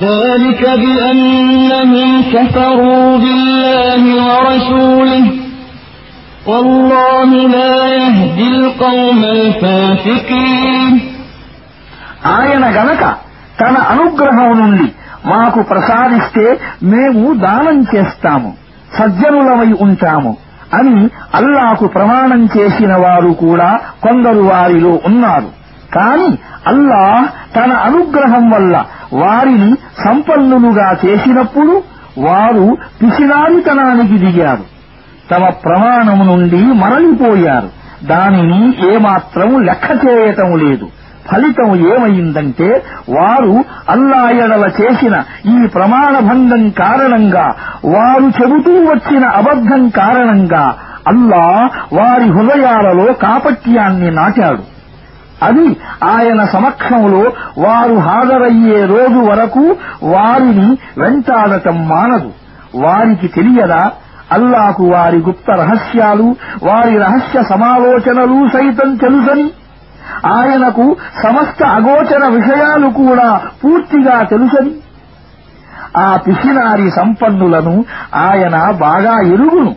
ذلك بأنهم كفروا بالله ورسوله والله لا يهدي القوم الفاسقين ఆయన గనక తన అనుగ్రహం నుండి మాకు ప్రసాదిస్తే మేము దానం చేస్తాము సజ్జనులమై ఉంటాము అని అల్లాకు ప్రమాణం చేసిన వారు కూడా కొందరు వారిలో ఉన్నారు కాని అల్లాహ్ తన అనుగ్రహం వల్ల వారిని సంపన్నులుగా చేసినప్పుడు వారు పిసినారితనానికి దిగారు. తమ ప్రమాణము నుండి మరలిపోయారు. దానిని ఏమాత్రం లెక్క చేయటం లేదు. ఫలితం ఏమైందంటే వారు అల్లాయడల చేసిన ఈ ప్రమాణభంగం కారణంగా వారు చెబుతూ వచ్చిన అబద్ధం కారణంగా అల్లా వారి హృదయాలలో కాపట్యాన్ని నాటాడు. అది ఆయన సమక్షంలో వారు హాజరయ్యే రోజు వరకు వారిని వెంటాడటం మానదు. వారికి తెలియదా? అల్లాకు వారి గుప్త రహస్యాలు వారి రహస్య సమాలోచనలు సైతం తెలుసని? ఆయనకు సమస్త అగోచర విషయాలు కూడా పూర్తిగా తెలుసని? ఆ పిసినారి సంపన్నులను ఆయన బాగా ఎరుగును.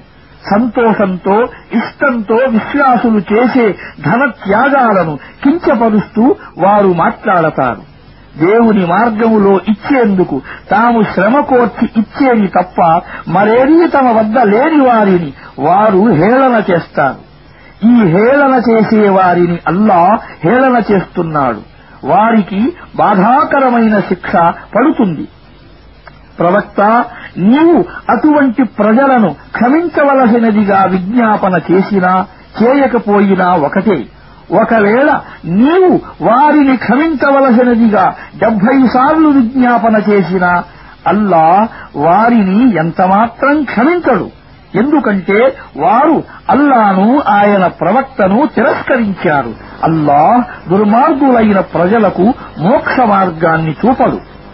సంతోషంతో ఇష్టంతో విశ్వాసులు చేసే ధన త్యాగాలను కించపరుస్తూ వారు మాట్లాడతారు. దేవుని మార్గములో ఇచ్చేందుకు తాము శ్రమ కోర్చి ఇచ్చేది తప్ప మరేదీ తమ వద్ద లేని వారిని వారు హేళన చేస్తారు. ఈ హేళన చేసే వారిని అల్లా హేళన చేస్తున్నాడు. వారికి బాధాకరమైన శిక్ష పడుతుంది. ప్రవక్త నీవు అటువంటి ప్రజలను క్షమించవలసినదిగా విజ్ఞాపన చేసినా చేయకపోయినా ఒకటే. ఒకవేళ నీవు వారిని క్షమించవలసినదిగా డెబ్బై సార్లు విజ్ఞాపన చేసినా అల్లా వారిని ఎంతమాత్రం క్షమించడు. ఎందుకంటే వారు అల్లాను ఆయన ప్రవక్తను తిరస్కరించారు. అల్లా దుర్మార్గులైన ప్రజలకు మోక్ష మార్గాన్ని చూపడు.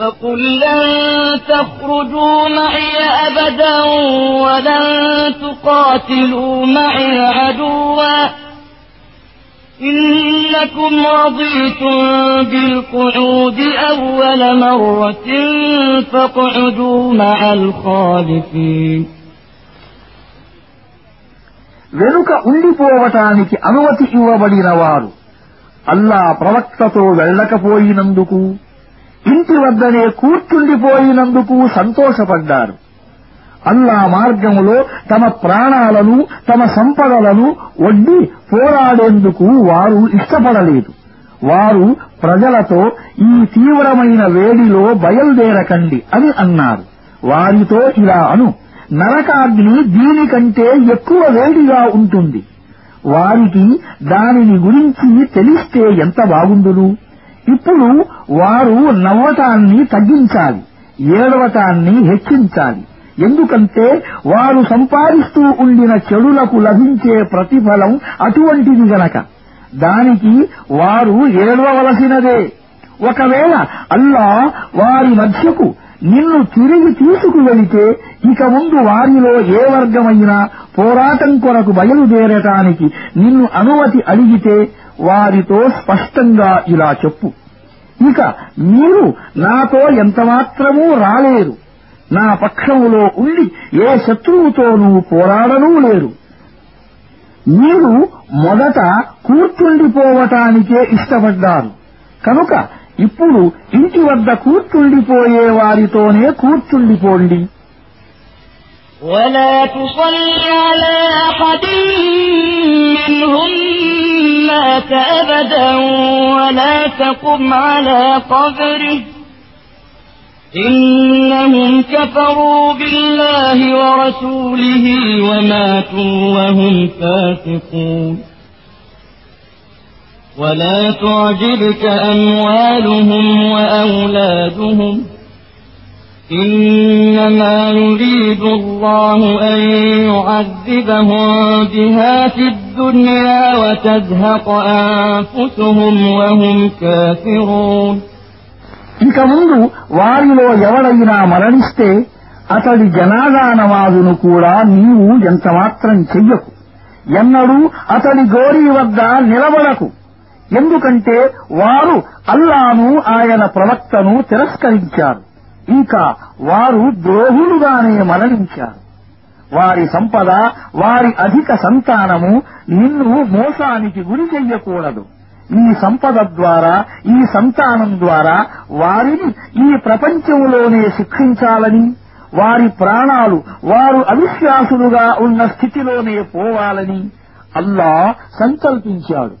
فقل لن تخرجوا معي أبدا ولن تقاتلوا معي عدوا إنكم رضيتم بالقعود أول مرة فاقعدوا مع الخالفين వెనుక ఉండిపోవటానికి అనుమతి ఇవ్వబడిన వారు అల్లా ప్రవక్తతో వెళ్ళకపోయినందుకు ఇంటి వద్దనే కూర్చుండిపోయినందుకు సంతోషపడ్డారు. అల్లా మార్గములో తమ ప్రాణాలను తమ సంపదలను వడ్డి పోరాడేందుకు వారు ఇష్టపడలేదు. వారు ప్రజలతో ఈ తీవ్రమైన వేడిలో బయల్దేరకండి అని అన్నారు. వారితో ఇలా అను నరకాగ్ని దీనికంటే ఎక్కువ వేడిగా ఉంటుంది. వారికి దానిని గురించి తెలిస్తే ఎంత బాగుండును? ఇప్పుడు వారు నవ్వటాన్ని తగ్గించాలి ఏడవటాన్ని హెచ్చించాలి. ఎందుకంటే వారు సంపాదిస్తూ ఉండిన చెడులకు లభించే ప్రతిఫలం అటువంటిది గనక. దానికి వారు ఏడవలసినదే ఒకవేళ అల్లా వారి మధ్యకు నిన్ను తిరిగి తీసుకువెళితే ఇక ముందు వారిలో ఏ వర్గమైనా పోరాటం కొరకు బయలుదేరటానికి నిన్ను అనుమతి అడిగితే వారితో స్పష్టంగా ఇలా చెప్పు ఇక మీరు నాతో ఎంతమాత్రమూ రాలేరు నా పక్షములో ఉండి ఏ శత్రువుతోనూ పోరాడనూ లేరు మీరు మొదట కూర్చుండిపోవటానికే ఇష్టపడ్డారు కనుక ఇప్పుడు ఇంటి వద్ద కూర్చుండిపోయే వారితోనే కూర్చుండిపోండి ولا تصل على أحد منهم مات أبدا ولا تقم على قبره. إنهم كفروا بالله ورسوله وماتوا وهم فاسقون. ولا تعجبك أموالهم وأولادهم. إنما يريد الله أن يعذبهم بها في الدنيا وتزهق أنفسهم وهم كافرون ఇక ముందు వారిలో ఎవడైనా మరణిస్తే అతడి జనాదా నమాజును కూడా నీవు ఎంతమాత్రం చెయ్యకు ఎన్నడూ అతడి గోరీ వద్ద నిలబడకు ఎందుకంటే వారు అల్లాను ఆయన ప్రవక్తను తిరస్కరించారు ఇక వారు ద్రోహులుగానే మరణించారు. వారి సంపద వారి అధిక సంతానము నిన్ను మోసానికి గురి చెయ్యకూడదు. ఈ సంపద ద్వారా ఈ సంతానం ద్వారా వారిని ఈ ప్రపంచంలోనే శిక్షించాలని వారి ప్రాణాలు వారు అవిశ్వాసులుగా ఉన్న స్థితిలోనే పోవాలని అల్లా సంకల్పించాడు.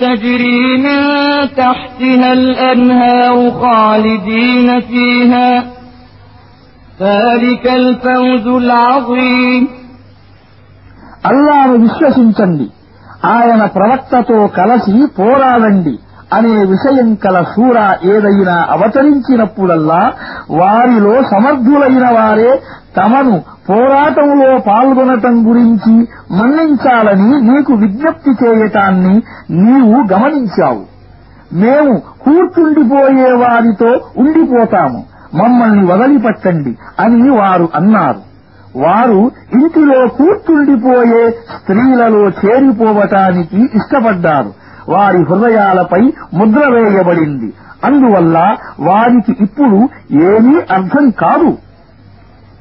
تجري من تحتها الأنهار خالدين فيها ذلك الفوز العظيم అల్లాను విశ్వసించండి ఆయన ప్రవక్తతో కలసి పోరాడండి అనే విషయం కల సూర ఏదైనా అవతరించినప్పుడల్లా వారిలో సమర్థులైన వారే తమను పోరాటంలో పాల్గొనటం గురించి మన్నించాలని నీకు విజ్ఞప్తి చేయటాన్ని నీవు గమనించావు. మేము కూర్చుండిపోయే వారితో ఉండిపోతాము. మమ్మల్ని వదిలిపెట్టండి అని వారు అన్నారు. వారు ఇంటిలో కూర్చుండిపోయే స్త్రీలలో చేరిపోవటానికి ఇష్టపడ్డారు. వారి హృదయాలపై ముద్ర వేయబడింది. అందువల్ల వారికి ఇప్పుడు ఏమీ అర్థం కాదు.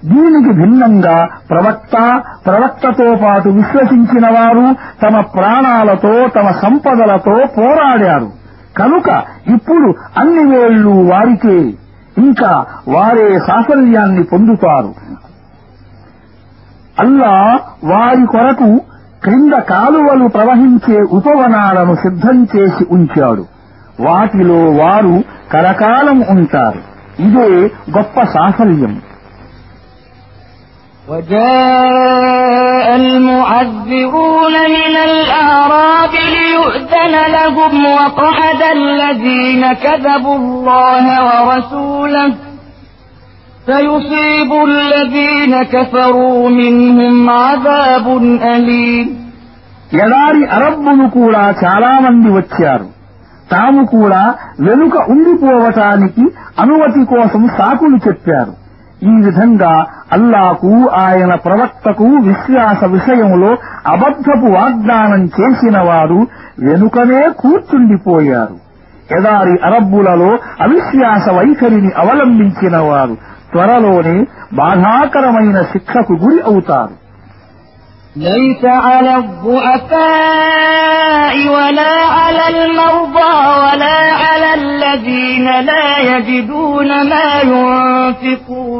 దీనికి భిన్నంగా ప్రవక్త ప్రవక్తతో పాటు విశ్వసించిన వారు తమ ప్రాణాలతో తమ సంపదలతో పోరాడారు. కనుక ఇప్పుడు అన్ని వేళ్ళు వారికే. ఇంకా వారే సాఫల్యాన్ని పొందుతారు. అల్లా వారి కొరకు క్రింద కాలువలు ప్రవహించే ఉపవనాలను సిద్ధం చేసి ఉంచాడు. వాటిలో వారు కరకాలం ఉంటారు. ఇదే గొప్ప సాఫల్యం. وجاء المعذرون من الأعراب ليؤذن لهم وقعد الذين كذبوا الله ورسوله سيصيب الذين كفروا منهم عذاب أليم ఎడారి అరబ్బులు కూడా చాలా మంది వచ్చారు తాము కూడా వెనుక ఉండిపోవటానికి అనుమతి కోసం సాకులు చెప్పారు ఈ విధంగా అల్లాకు ఆయన ప్రవక్తకు విశ్వాస విషయంలో అబద్ధపు వాగ్దానం చేసిన వారు వెనుకనే కూర్చుండిపోయారు ఎదారి అరబ్బులలో అవిశ్వాస వైఖరిని అవలంబించిన వారు త్వరలోనే బాధాకరమైన శిక్షకు గురి అవుతారు ليس على الضعفاء ولا على المرضى ولا على الذين لا يجدون ما ينفقون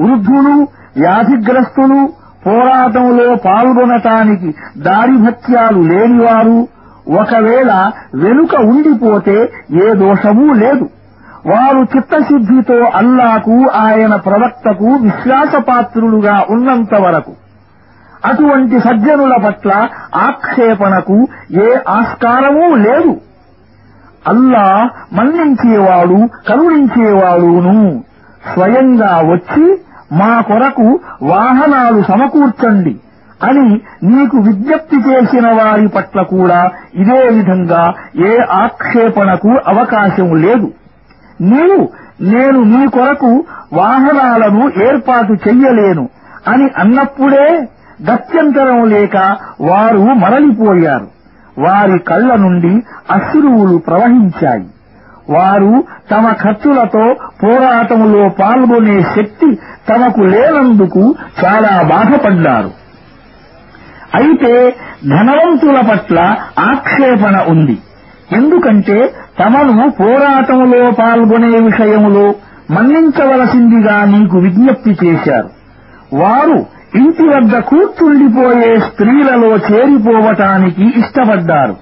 వృద్ధులు వ్యాధిగ్రస్తులు పోరాటంలో పాల్గొనటానికి దారిభత్యాలు లేనివారు. ఒకవేళ వెనుక ఉండిపోతే ఏ దోషమూ లేదు. వారు చిత్తశుద్ధితో అల్లాకు ఆయన ప్రవక్తకు విశ్వాసపాత్రులుగా ఉన్నంత వరకు అటువంటి సజ్జనుల పట్ల ఆక్షేపణకు ఏ ఆస్కారమూ లేదు. అల్లా మన్నించేవాడు కరుణించేవాడును. స్వయంగా వచ్చి మా కొరకు వాహనాలు సమకూర్చండి అని నీకు విజ్ఞప్తి చేసిన వారి పట్ల కూడా ఇదే విధంగా ఏ ఆక్షేపణకు అవకాశం లేదు. నీవు నేను మీ కొరకు వాహనాలను ఏర్పాటు చెయ్యలేను అని అన్నప్పుడే గత్యంతరం లేక వారు మరలిపోయారు. వారి కళ్ళ నుండి అశ్రువులు ప్రవహించాయి. వారు తమ ఖర్చులతో పోరాటంలో పాల్గొనే శక్తి తమకు లేనందుకు చాలా బాధపడ్డారు. అయితే ధనవంతుల పట్ల ఆక్షేపణ ఉంది. ఎందుకంటే తమను పోరాటంలో పాల్గొనే విషయంలో మన్నించవలసిందిగా నీకు విజ్ఞప్తి చేశారు. వారు ఇంటి వద్ద కూర్చుండిపోయే స్త్రీలలో చేరిపోవటానికి ఇష్టపడ్డారు.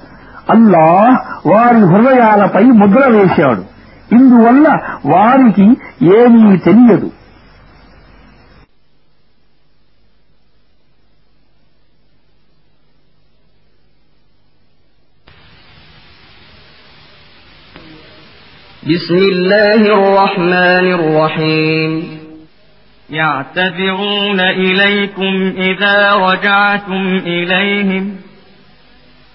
అల్లాహ్ వారి హృదయాలపై ముద్ర వేశాడు ఇందువల్ల వారికి ఏమీ తెలియదు بسم الله الرحمن الرحيم يعتذرون إليكم إذا رجعتم إليهم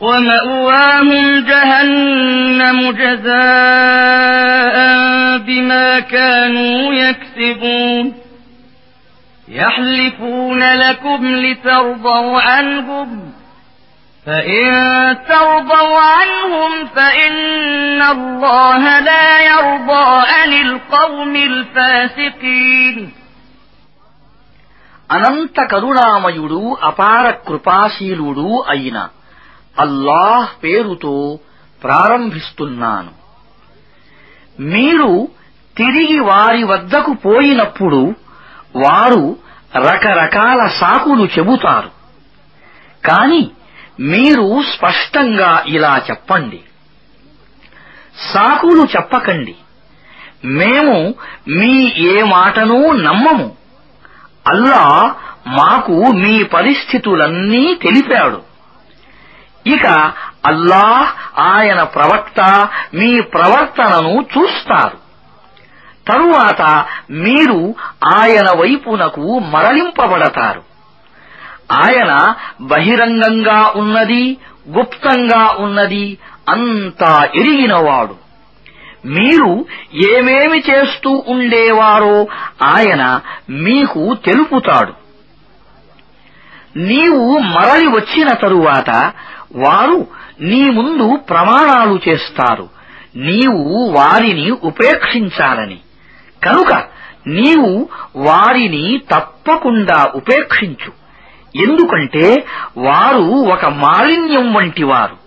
ومأواهم جهنم جزاء بما كانوا يكسبون يحلفون لكم لترضوا عنهم فإن ترضوا عنهم فإن الله لا يرضى عن القوم الفاسقين అనంత కరుణామయుడు అపార కృపాశీలుడు అయిన అల్లాహ్ పేరుతో ప్రారంభిస్తున్నాను. మీరు తిరిగి వారి వద్దకు పోయినప్పుడు వారు రకరకాల సాకులు చెబుతారు. కాని మీరు స్పష్టంగా ఇలా చెప్పండి. సాకులు చెప్పకండి. మేము మీ ఏ మాటనూ నమ్మము. అల్లా మాకు మీ పరిస్థితులన్నీ తెలిపాడు. ఇక అల్లాహ్ ఆయన ప్రవక్త మీ ప్రవర్తనను చూస్తారు. తరువాత మీరు ఆయన వైపునకు మరలింపబడతారు. ఆయన బహిరంగంగా ఉన్నది గుప్తంగా ఉన్నది అంతా ఎరిగినవాడు. మీరు ఏమేమి చేస్తూ ఉండేవారో ఆయన మీకు తెలుపుతాడు. నీవు మరలి వచ్చిన తరువాత వారు నీ ముందు ప్రమాణాలు చేస్తారు. నీవు వారిని ఉపేక్షించాలని. కనుక నీవు వారిని తప్పకుండా ఉపేక్షించు. ఎందుకంటే వారు ఒక మాలిన్యం వంటివారు.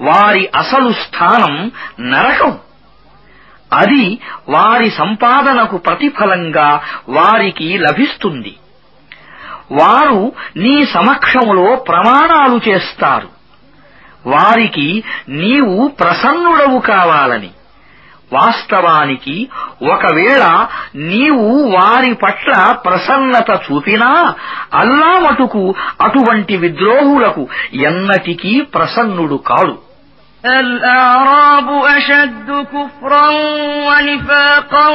వారి అసలు స్థానం నరకం. అది వారి సంపాదనకు ప్రతిఫలంగా వారికి లభిస్తుంది. వారు నీ సమక్షములో ప్రమాణాలు చేస్తారు. వారికి నీవు ప్రసన్నుడవు కావాలని వాస్తవానికి ఒకవేళ నీవు వారి పట్ల ప్రసన్నత చూపినా అల్లా మటుకు అటువంటి విద్రోహులకు ఎన్నటికీ ప్రసన్నుడు కాడు الأعراب أشد كفرا ونفاقا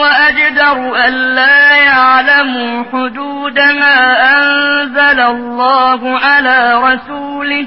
وأجدر ألا يعلموا حدود ما أنزل الله على رسوله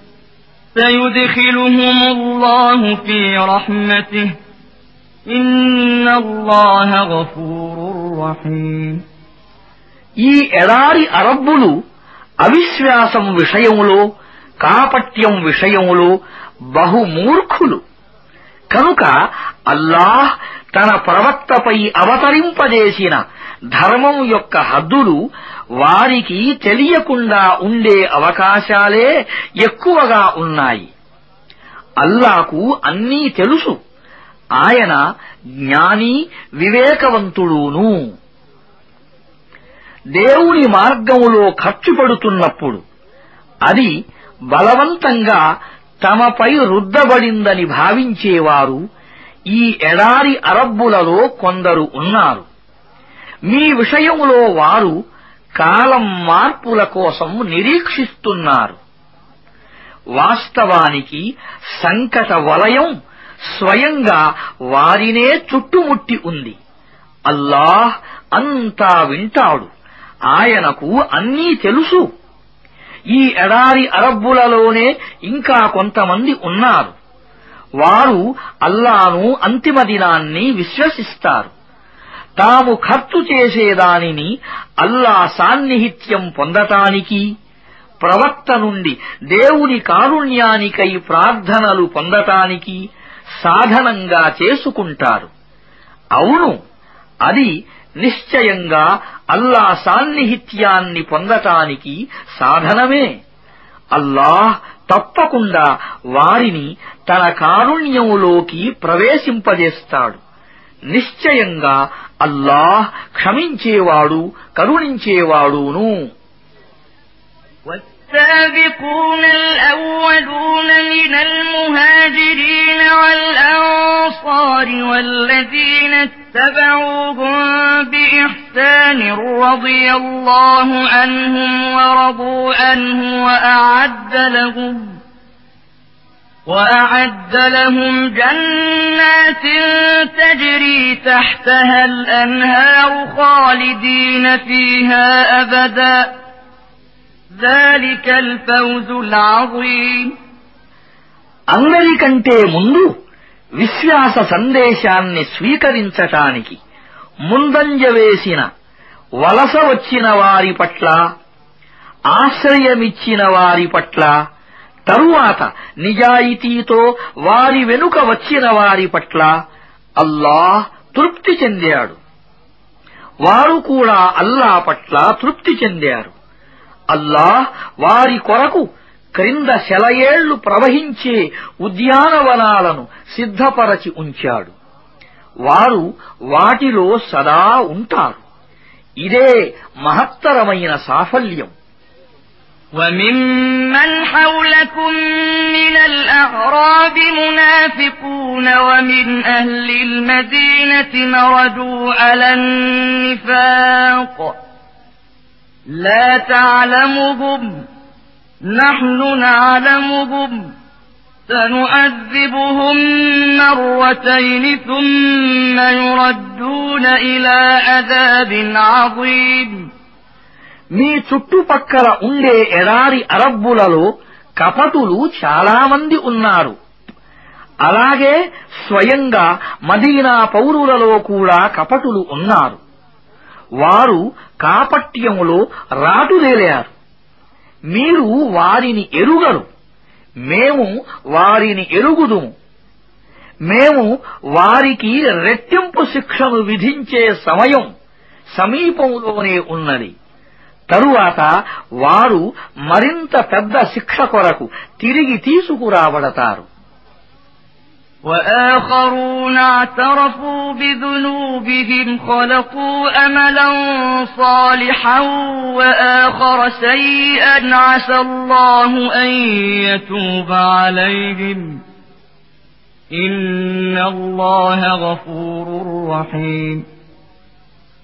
سيدخلهم الله في رحمته إن الله غفور رحيم ఈ ఎడారి అరబ్బులు అవిశ్వాసం విషయములో కాపట్యం విషయములో బహుమూర్ఖులు కనుక అల్లాహ్ తన ప్రవక్తపై అవతరింపజేసిన ధర్మం యొక్క హద్దులు వారికి తెలియకుండా ఉండే అవకాశాలే ఎక్కువగా ఉన్నాయి. అల్లాకు అన్నీ తెలుసు. ఆయన జ్ఞాని వివేకవంతుడును. దేవుని మార్గములో ఖర్చు పెడుతున్నప్పుడు అది బలవంతంగా తమపై రుద్దబడిందని భావించేవారు ఈ ఎడారి అరబ్బులలో కొందరు ఉన్నారు. మీ విషయములో వారు కాలం మార్పుల కోసం నిరీక్షిస్తున్నారు. వాస్తవానికి సంకట వలయం స్వయంగా వారినే చుట్టుముట్టి ఉంది. అల్లాహ్ అంతా వింటాడు. ఆయనకు అన్నీ తెలుసు. ఈ ఎడారి అరబ్బులలోనే ఇంకా కొంతమంది ఉన్నారు. వారు అల్లాను అంతిమ దినాన్ని విశ్వసిస్తారు. తాము ఖర్చు చేసేదానిని అల్లా సాన్నిహిత్యం పొందటానికి ప్రవక్త నుండి దేవుని కారుణ్యానికై ప్రార్థనలు పొందటానికి సాధనంగా చేసుకుంటారు. అవును అది నిశ్చయంగా అల్లా సాన్నిహిత్యాన్ని పొందటానికి సాధనమే. అల్లాహ్ తప్పకుండా వారిని తన కారుణ్యములోకి ప్రవేశింపజేస్తాడు. నిశ్చయంగా అల్లాహ్ క్షమించేవాడు కరుణించేవాడును والسابقون الأولون من المهاجرين والأنصار والذين اتبعوهم بإحسان رضي الله عنهم ورضوا عنه وأعد لهم وأعد لهم جنات تجري تحتها الأنهار خالدين فيها أبداً ذلك الفوز العظيم అందరికంటే ముందు విశ్వాస సందేశాన్ని స్వీకరించటానికి ముందంజ వేసిన వలస వచ్చిన వారి పట్ల ఆశ్రయమిచ్చిన వారి పట్ల తరువాత నిజాయితీతో వారి వెనుక వచ్చిన వారి పట్ల అల్లాహ్ తృప్తి చెందాడు. వారు కూడా అల్లా పట్ల తృప్తి చెందారు. అల్లాహ్ వారి కొరకు క్రింద శలయేళ్ళు ప్రవహించే ఉద్యానవనాలను సిద్ధపరచి ఉంచాడు. వారు వాటిలో సదా ఉంటారు. ఇదే మహత్తరమైన సాఫల్యం. وممن حولكم من الأعراب منافقون ومن أهل المدينة مردوا على النفاق لا تعلمهم نحن نعلمهم سنعذبهم مرتين ثم يردون إلى عذاب عظيم మీ చుట్టుపక్కల ఉండే ఎడారి అరబ్బులలో కపటులు చాలామంది ఉన్నారు. అలాగే స్వయంగా మదీనా పౌరులలో కూడా కపటులు ఉన్నారు. వారు కాపట్యములో రాటుదేలారు మీరు వారిని ఎరుగరు. మేము వారిని ఎరుగుదుము. మేము వారికి రెట్టింపు శిక్షను విధించే సమయం సమీపంలోనే ఉన్నది. తరువాత వారు మరింత పెద్ద శిక్ష కొరకు తిరిగి తీసుకురాబడతారు وآخرون اعترفوا بذنوبهم خلقوا أملا صالحا وآخر سيئا عسى الله أن يتوب عليهم إن الله غفور رحيم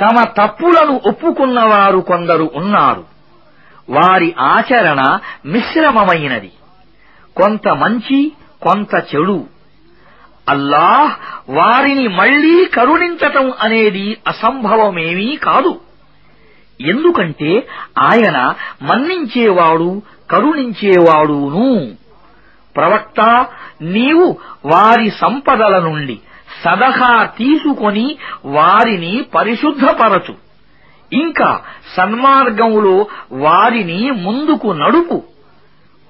తమ తప్పులను ఒప్పుకున్నవారు కొందరు ఉన్నారు. వారి ఆచరణ మిశ్రమమైనది. కొంత మంచి కొంత చెడు. అల్లాహ్ వారిని మళ్ళీ కరుణించటం అనేది అసంభవమేమీ కాదు. ఎందుకంటే ఆయన మన్నించేవాడు కరుణించేవాడును. ప్రవక్త నీవు వారి సంపదల నుండి సదహా తీసుకొని వారిని పరిశుద్ధపరచు. ఇంకా సన్మార్గంలో వారిని ముందుకు నడుపు.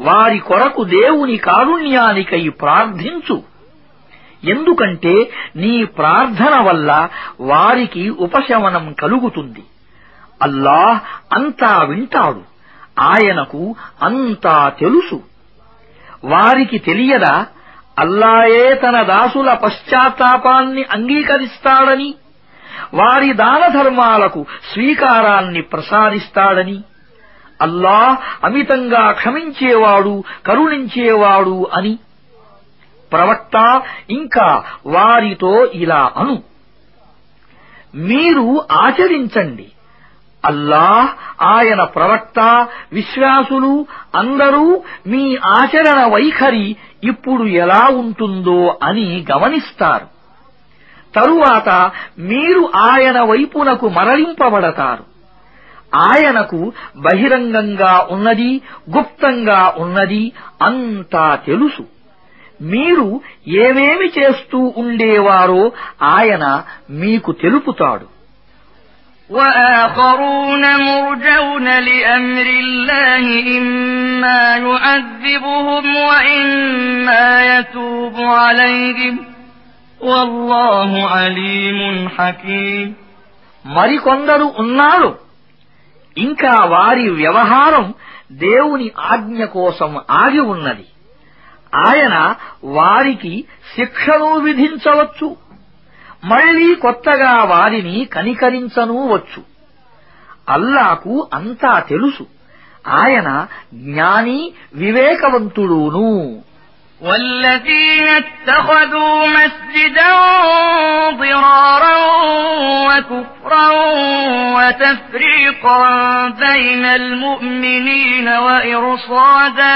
వారి కొరకు దేవుని కారుణ్యానికై ప్రార్థించు. ఎందుకంటే నీ ప్రార్థన వల్ల వారికి ఉపశమనం కలుగుతుంది. అల్లాహ్ అంతా వింటాడు. ఆయనకు అంతా తెలుసు. వారికి తెలియదా? అల్లాయే తన దాసుల పశ్చాత్తాపాన్ని అంగీకరిస్తాడని వారి దాన ధర్మాలకు స్వీకారాన్ని ప్రసాదిస్తాడని అల్లాహ్ అమితంగా క్షమించేవాడు కరుణించేవాడు అని. ప్రవక్త ఇంకా వారితో ఇలా అను. మీరు ఆచరించండి. అల్లాహ్ ఆయన ప్రవక్త విశ్వాసులు అందరూ మీ ఆచరణ వైఖరి ఇప్పుడు ఎలా ఉంటుందో అని గమనిస్తారు. తరువాత మీరు ఆయన వైపునకు మరలింపబడతారు. ఆయనకు బహిరంగంగా ఉన్నది గుప్తంగా ఉన్నది అంతా తెలుసు. మీరు ఏమేమి చేస్తూ ఉండేవారో ఆయన మీకు తెలుపుతాడు. وآخرون مرجون لأمر الله إما يعذبهم وإما يتوب عليهم والله عليم حكيم మరికొందరు ఉన్నారు ఇంకా వారి వ్యవహారం దేవుని ఆజ్ఞ కోసం ఆగి ఉన్నది ఆయన వారికి శిక్షను విధించవచ్చు మళ్లీ కొత్తగా వారిని కనికరించనూ వచ్చు అల్లాకు అంతా తెలుసు ఆయన జ్ఞాని వివేకవంతుడును والذين اتخذوا مسجدا ضرارا وكفرا وتفريقا بين المؤمنين وإرصادا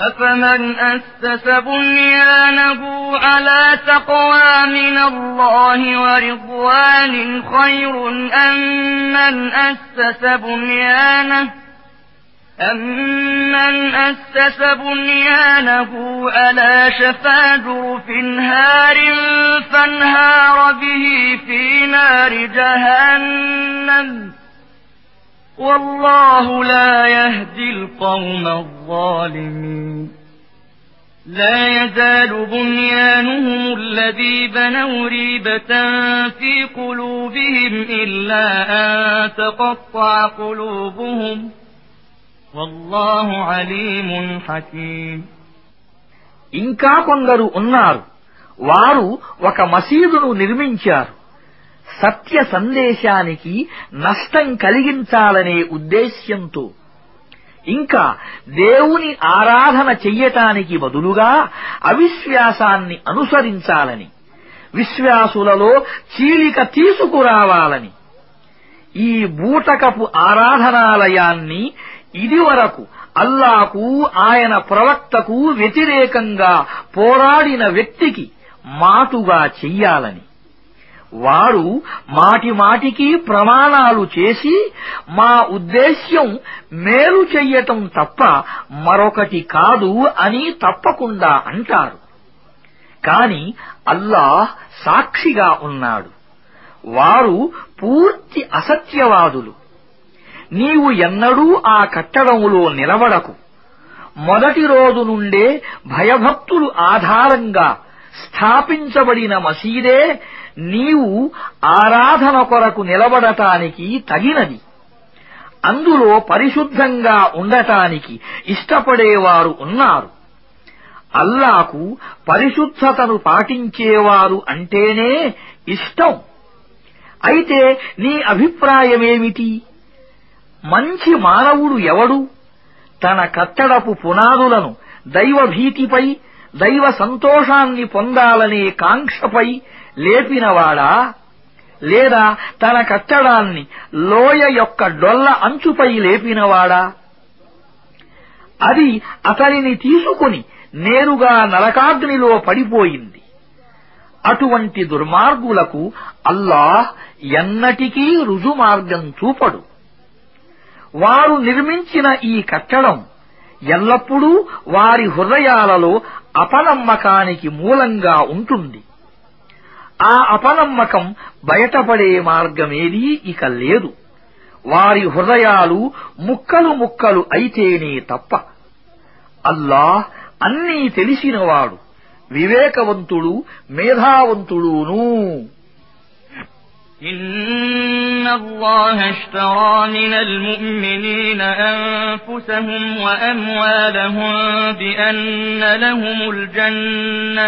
أفمن أسس بنيانه على تقوى من الله ورضوان خير أم من أسس بنيانه أمن أسس بنيانه على شفا جرف هار فانهار به في نار جهنم والله لا يهدي القوم الظالمين لا يزال بنيانهم الذي بنوا ريبة في قلوبهم إلا أن تقطع قلوبهم والله عليم حكيم ఇంకా కొందరు ఉన్నారు వారు ఒక మసీదును నిర్మించారు సత్య సందేశానికి నష్టం కలిగించాలనే ఉద్దేశ్యంతో. ఇంకా దేవుని ఆరాధన చెయ్యటానికి బదులుగా అవిశ్వాసాన్ని అనుసరించాలని విశ్వాసులలో చీలిక తీసుకురావాలని ఈ బూటకపు ఆరాధనాలయాన్ని ఇదివరకు అల్లాకు ఆయన ప్రవక్తకు వ్యతిరేకంగా పోరాడిన వ్యక్తికి మాటుగా చెయ్యాలని. వారు మాటి మాటికి ప్రమాణాలు చేసి మా ఉద్దేశ్యం మేలు చెయ్యటం తప్ప మరొకటి కాదు అని తప్పకుండా అంటారు. కాని అల్లాహ్ సాక్షిగా ఉన్నాడు. వారు పూర్తి అసత్యవాదులు. నీవు ఎన్నడూ ఆ కట్టడములో నిలబడకు. మొదటి రోజు నుండే భయభక్తులు ఆధారంగా స్థాపించబడిన మసీదే నీవు ఆరాధన కొరకు నిలబడటానికి తగినది. అందులో పరిశుద్ధంగా ఉండటానికి ఇష్టపడేవారు ఉన్నారు. అల్లాకు పరిశుద్ధతను పాటించేవారు అంటేనే ఇష్టం. అయితే నీ అభిప్రాయమేమిటి? మంచి మానవుడు ఎవడు? తన కట్టడపు పునాదులను దైవభీతిపై దైవ సంతోషాన్ని పొందాలనే కాంక్షపై లేపినవాడా? లేదా తన కట్టడాన్ని లోయ యొక్క డొల్ల అంచుపై లేపినవాడా? అది అతనిని తీసుకుని నేరుగా నరకాగ్నిలో పడిపోయింది. అటువంటి దుర్మార్గులకు అల్లాహ్ ఎన్నటికీ రుజుమార్గం చూపడు. వారు నిర్మించిన ఈ కట్టడం ఎల్లప్పుడూ వారి హృదయాలలో అపనమ్మకానికి మూలంగా ఉంటుంది. ఆ అపనమ్మకం బయటపడే మార్గమేదీ ఇక లేదు వారి హృదయాలు ముక్కలు ముక్కలు అయితేనే తప్ప అల్లాహ్ అన్నీ తెలిసినవాడు వివేకవంతుడు మేధావంతుడును إن الله اشترى من المؤمنين أنفسهم وأموالهم بأن لهم الجنة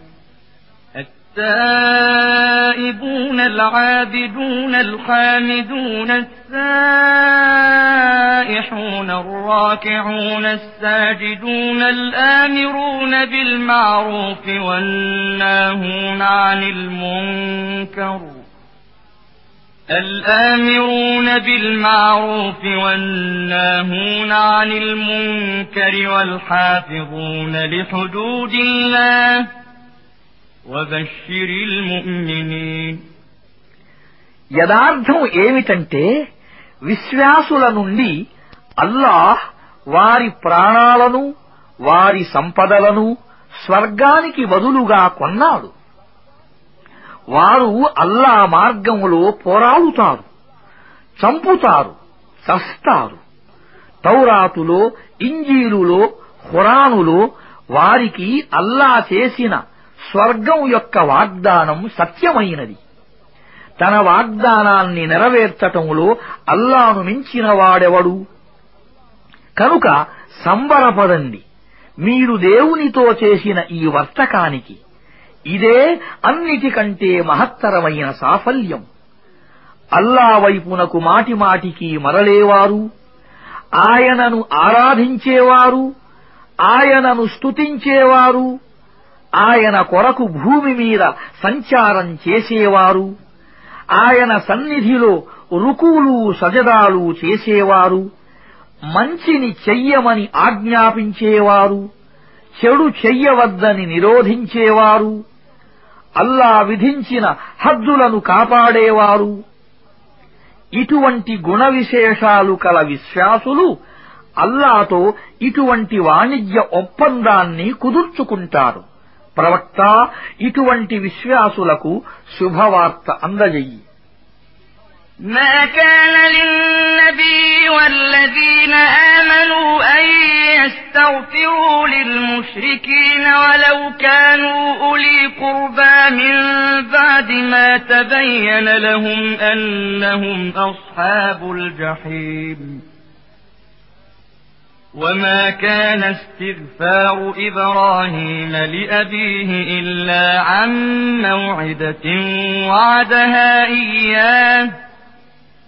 التائبون العابدون الحامدون السائحون الراكعون الساجدون الآمرون بالمعروف والناهون عن المنكر. الآمرون بالمعروف والناهون عن المنكر والحافظون لحدود الله. యథార్థం ఏమిటంటే విశ్వాసుల నుండి అల్లాహ్ వారి ప్రాణాలను వారి సంపదలను స్వర్గానికి బదులుగా కొన్నాడు. వారు అల్లా మార్గములో పోరాడుతారు చంపుతారు చస్తారు. తౌరాతులో ఇంజీలులో ఖురానులో వారికి అల్లా చేసిన స్వర్గం యొక్క వాగ్దానం సత్యమైనది. తన వాగ్దానాన్ని నెరవేర్చటంలో అల్లాను మించిన వాడెవడు? కనుక సంబరపడండి. మీరు దేవునితో చేసిన ఈ వర్తకానికి ఇదే అన్నిటికంటే మహత్తరమైన సాఫల్యం. అల్లా వైపునకు మాటిమాటికి మరలేవారు. ఆయనను ఆరాధించేవారు. ఆయనను స్తుతించేవారు. ఆయన కొరకు భూమి మీద సంచారం చేసేవారు. ఆయన సన్నిధిలో రుకులు సజదాలు చేసేవారు. మంచిని చెయ్యమని ఆజ్ఞాపించేవారు. చెడు చెయ్యవద్దని నిరోధించేవారు. అల్లా విధించిన హద్దులను కాపాడేవారు. ఇటువంటి గుణ విశేషాలు కల విశ్వాసులు అల్లాతో ఇటువంటి వాణిజ్య ఒప్పందాన్ని కుదుర్చుకుంటారు. ప్రవక్త ఇటువంటి విశ్వాసులకు శుభవార్త అందజెయ్యి ما كان للنبي والذين آمنوا أن يستغفروا للمشركين ولو كانوا أولي قربى من بعد ما تبين لهم أنهم أصحاب الجحيم وما كان استغفار إبراهيم لأبيه إلا عن موعدة وعدها إياه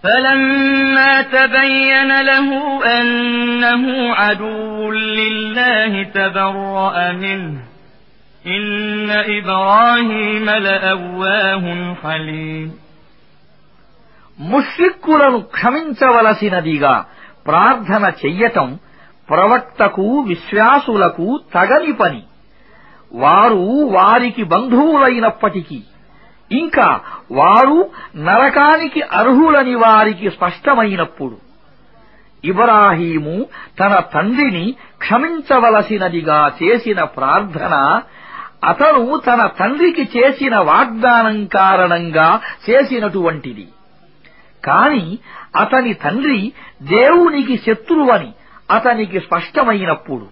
فلما تبين له أنه عدو لله تبرأ منه إن إبراهيم لأواه حليم ముష్రిక్కులను క్షమించవలసినదిగా ప్రార్థన చెయ్యటం ప్రవక్తకు విశ్వాసులకు తగని పని. వారు వారికి బంధువులైనప్పటికీ ఇంకా వారు నరకానికి అర్హులని వారికి స్పష్టమైనప్పుడు ఇబ్రాహీము తన తండ్రిని క్షమించవలసినదిగా చేసిన ప్రార్థన అతను తన తండ్రికి చేసిన వాగ్దానం కారణంగా చేసినటువంటిది. కాని అతని తండ్రి దేవునికి శత్రువని అతనికి స్పష్టమైనప్పుడు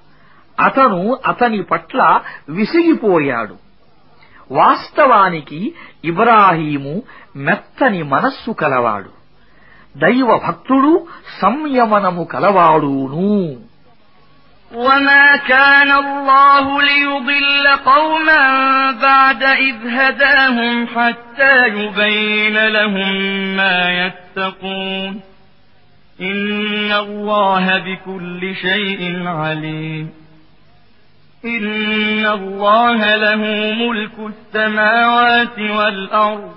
అతను అతని పట్ల విసిగిపోయాడు వాస్తవానికి ఇబ్రాహీము మెత్తని మనస్సు కలవాడు దైవ భక్తుడు సంయమనము కలవాడును وما كان الله ليضل قوما بعد إذ هداهم حتى يبين لهم ما يتقون إن الله بكل شيء عليم إن الله له ملك السماوات والأرض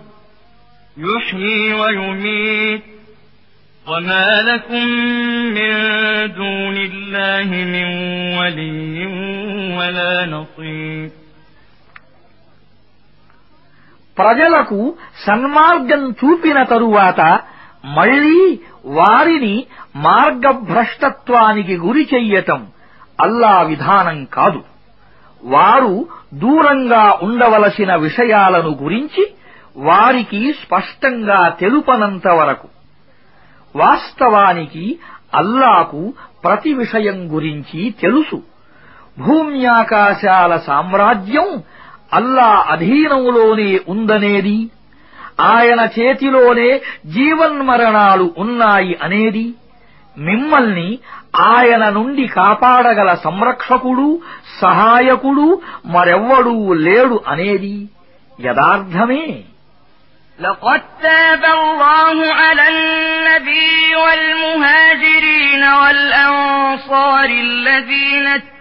يحيي ويميت وما لكم من دون الله من ولي ولا نصير ప్రజలకు సన్మార్గం చూపిన తరువాత మళ్ళీ వారిని మార్గభ్రష్టత్వానికి గురి చెయ్యటం అల్లా విధానం కాదు. వారు దూరంగా ఉండవలసిన విషయాలను గురించి వారికి స్పష్టంగా తెలుపనంత వరకు. వాస్తవానికి అల్లాకు ప్రతి విషయం గురించి తెలుసు. భూమ్యాకాశాల సామ్రాజ్యం అల్లా అధీనంలోనే ఉందనేది. ఆయన చేతిలోనే జీవన్మరణాలు ఉన్నాయి అనేది మిమ్మల్ని ఆయన నుండి కాపాడగల సంరక్షకుడు సహాయకుడు మరెవ్వడూ లేడు అనేది యదార్థమే لقد تاب الله على النبي والمهاجرين والأنصار الذين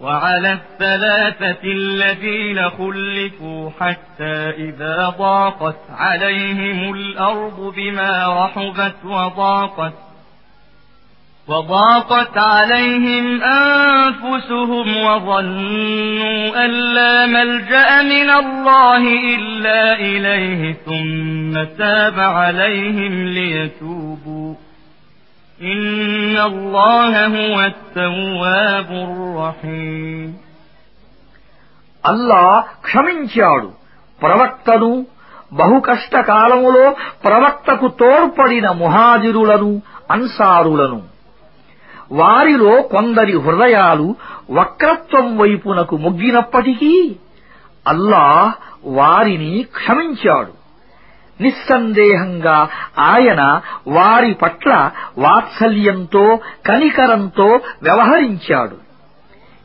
وعلى الثلاثة الذين خلفوا حتى إذا ضاقت عليهم الأرض بما رحبت وضاقت وضاقت عليهم أنفسهم وظنوا أن لا ملجأ من الله إلا إليه ثم تاب عليهم ليتوبوا إن الله هو التواب الرحيم అల్లా క్షమించాడు ప్రవక్తను బహు కష్టకాలములో ప్రవక్తకు తోడ్పడిన ముహాజిరులను అన్సారులను వారిలో కొందరి హృదయాలు వక్రత్వం వైపునకు మొగ్గినప్పటికీ అల్లాహ్ వారిని క్షమించాడు నిస్సందేహంగా ఆయన వారి పట్ల వాత్సల్యంతో కనికరంతో వ్యవహరించాడు.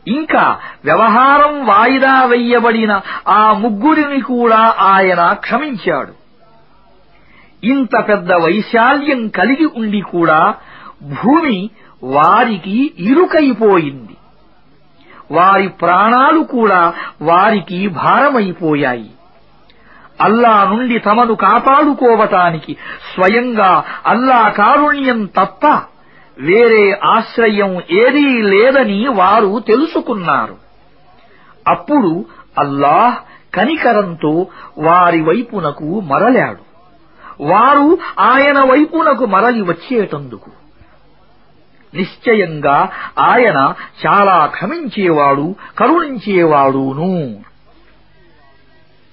ఇంకా వ్యవహారం వాయిదా వెయ్యబడిన ఆ ముగ్గురిని కూడా ఆయన క్షమించాడు. ఇంత పెద్ద వైశాల్యం కలిగి ఉండి కూడా భూమి వారికి ఇరుకైపోయింది. వారి ప్రాణాలు కూడా వారికి భారమైపోయాయి. అల్లా నుండి తమను కాపాడుకోవటానికి స్వయంగా అల్లా కారుణ్యం తప్ప వేరే ఆశ్రయం ఏదీ లేదని వారు తెలుసుకున్నారు. అప్పుడు అల్లాహ్ కనికరంతో వారి వైపునకు మరలాడు. వారు ఆయన వైపునకు మరలి వచ్చేటందుకు. నిశ్చయంగా ఆయన చాలా క్షమించేవాడు కరుణించేవాడును.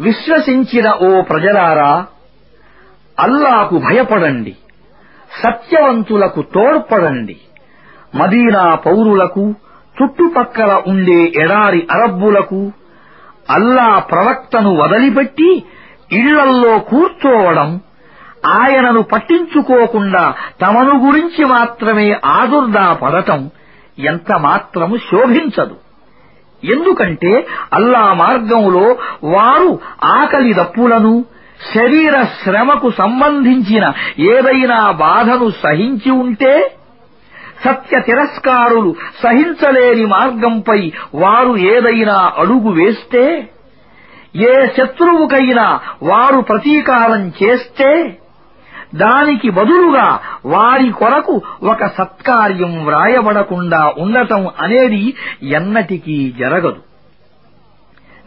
విశ్వసించిన ఓ ప్రజలారా అల్లాకు భయపడండి సత్యవంతులకు తోడ్పడండి. మదీనా పౌరులకు చుట్టుపక్కల ఉండే ఎడారి అరబ్బులకు అల్లా ప్రవక్తను వదిలిపెట్టి ఇళ్ళల్లో కూర్చోవడం ఆయనను పట్టించుకోకుండా తమను గురించి మాత్రమే ఆదుర్దా పడటం ఎంత మాత్రము శోభించదు. ఎందుకంటే అల్లా మార్గంలో వారు ఆకలి దప్పులను శరీర శ్రమకు సంబంధించిన ఏదైనా బాధను సహించి ఉంటే సత్య తిరస్కారులు సహించలేని మార్గంపై వారు ఏదైనా అడుగు వేస్తే ఏ శత్రువుకైనా వారు ప్రతీకారం చేస్తే దానికి బదులుగా వారి కొరకు ఒక సత్కార్యం వ్రాయబడకుండా ఉండటం అనేది ఎన్నటికీ జరగదు.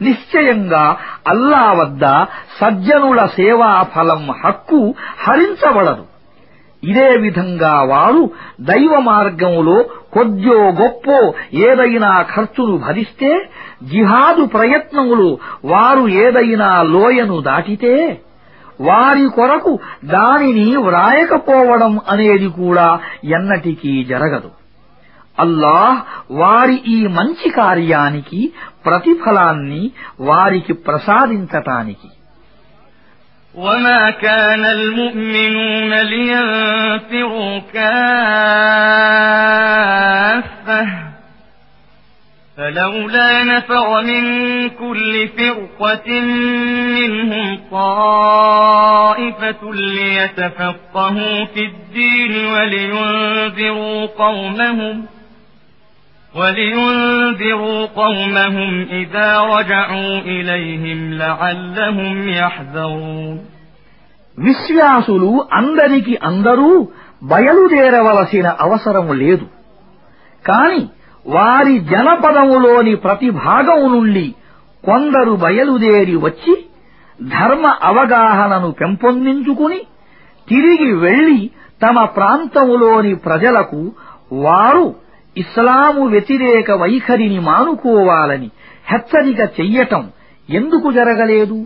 నిశ్చయంగా అల్లా వద్ద సజ్జనుల సేవా ఫలం హక్కు హరించబడదు. ఇదే విధంగా వారు దైవ మార్గంలో కొద్దో గొప్పో ఏదైనా ఖర్చును భరిస్తే జిహాదు ప్రయత్నములు వారు ఏదైనా లోయను దాటితే వారి కొరకు దానిని వ్రాయకపోవడం అనేది కూడా ఎన్నటికీ జరగదు అల్లాహ్ వారి ఈ మంచి కార్యానికి ప్రతిఫలాన్ని వారికి ప్రసాదించటానికి وما كان المؤمنون لينفروا كافة فلولا نفر من كل فرقة منهم طائفة ليتفقهوا في الدين ولينذروا قومهم ولينذروا قومهم إذا رجعوا إليهم لعلهم يحذرون విశ్వాసులు అందరికి అందరూ బయలుదేరవలసిన అవసరం లేదు కాని వారి జనపదములోని ప్రతి భాగం నుండి కొందరు బయలుదేరి వచ్చి ధర్మ అవగాహనను పెంపొందించుకుని తిరిగి వెళ్ళి తమ ప్రాంతములోని ప్రజలకు వారు ఇస్లాము వ్యతిరేక వైఖరిని మానుకోవాలని హెచ్చరిక చెయ్యటం ఎందుకు జరగలేదు?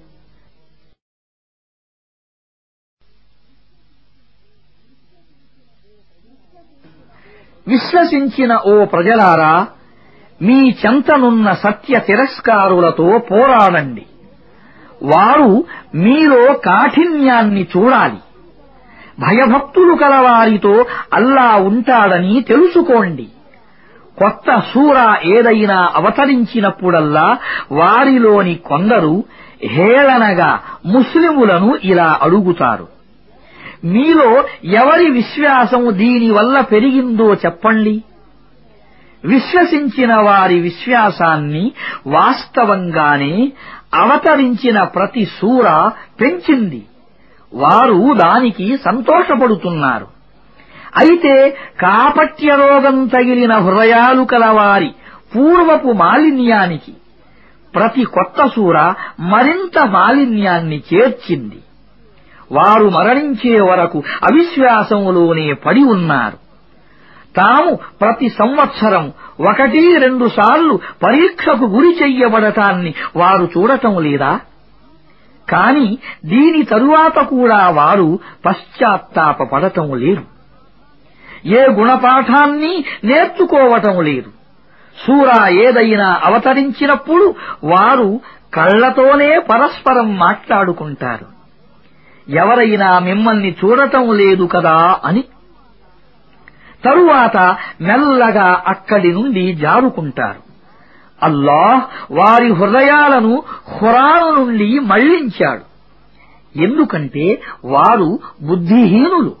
విశ్వసించిన ఓ ప్రజలారా మీ చెంతనున్న సత్య తిరస్కారులతో పోరాడండి. వారు మీలో కాఠిన్యాన్ని చూడాలి. భయభక్తులు కలవారితో అల్లా ఉంటాడని తెలుసుకోండి. కొత్త సూర ఏదైనా అవతరించినప్పుడల్లా వారిలోని కొందరు హేళనగా ముస్లిములను ఇలా అడుగుతారు. మీలో ఎవరి విశ్వాసము దీనివల్ల పెరిగిందో చెప్పండి. విశ్వసించిన వారి విశ్వాసాన్ని వాస్తవంగానే అవతరించిన ప్రతి సూర పెంచింది. వారు దానికి సంతోషపడుతున్నారు. అయితే కాపట్య రోగం తగిలిన హృదయాలు కలవారి పూర్వపు మాలిన్యానికి ప్రతి కొత్త సూర మరింత మాలిన్యాన్ని చేర్చింది. వారు మరణించే వరకు అవిశ్వాసములోనే పడి ఉన్నారు. తాము ప్రతి సంవత్సరం ఒకటి రెండు సార్లు పరీక్షకు గురి చెయ్యబడటాన్ని వారు చూడటం లేదా? కాని దీని తరువాత కూడా వారు పశ్చాత్తాపడటం లేదు. ఏ గుణపాఠాన్ని నేర్చుకోవటం లేదు. సూరా ఏదైనా అవతరించినప్పుడు వారు కళ్ళతోనే పరస్పరం మాట్లాడుకుంటారు. ఎవరైనా మిమ్మల్ని చూడటం లేదు కదా అని. తరువాత మెల్లగా అక్కడి నుండి జారుకుంటారు. అల్లాహ్ వారి హృదయాలను హురాను నుండి మళ్ళించాడు. ఎందుకంటే వారు బుద్ధిహీనులు.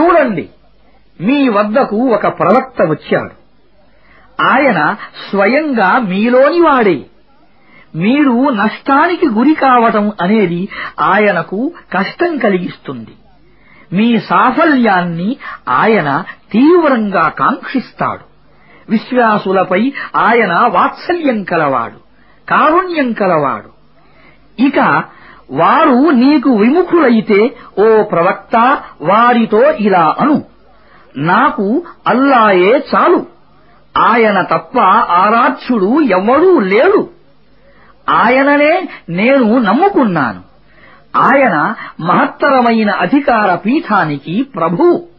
చూడండి మీ వద్దకు ఒక ప్రవక్త వచ్చాడు. ఆయన స్వయంగా మీలోని వాడే. మీరు నష్టానికి గురి కావటం అనేది ఆయనకు కష్టం కలిగిస్తుంది. మీ సాఫల్యాన్ని ఆయన తీవ్రంగా కాంక్షిస్తాడు. విశ్వాసులపై ఆయన వాత్సల్యం కలవాడు కారుణ్యం కలవాడు. ఇక వారు నీకు విముఖులైతే ఓ ప్రవక్త వారితో ఇలా అను. నాకు అల్లాయే చాలు. ఆయన తప్ప ఆరాధ్యుడు ఎవడూ లేడు. ఆయననే నేను నమ్ముకున్నాను. ఆయన మహత్తరమైన అధికార పీఠానికి ప్రభువు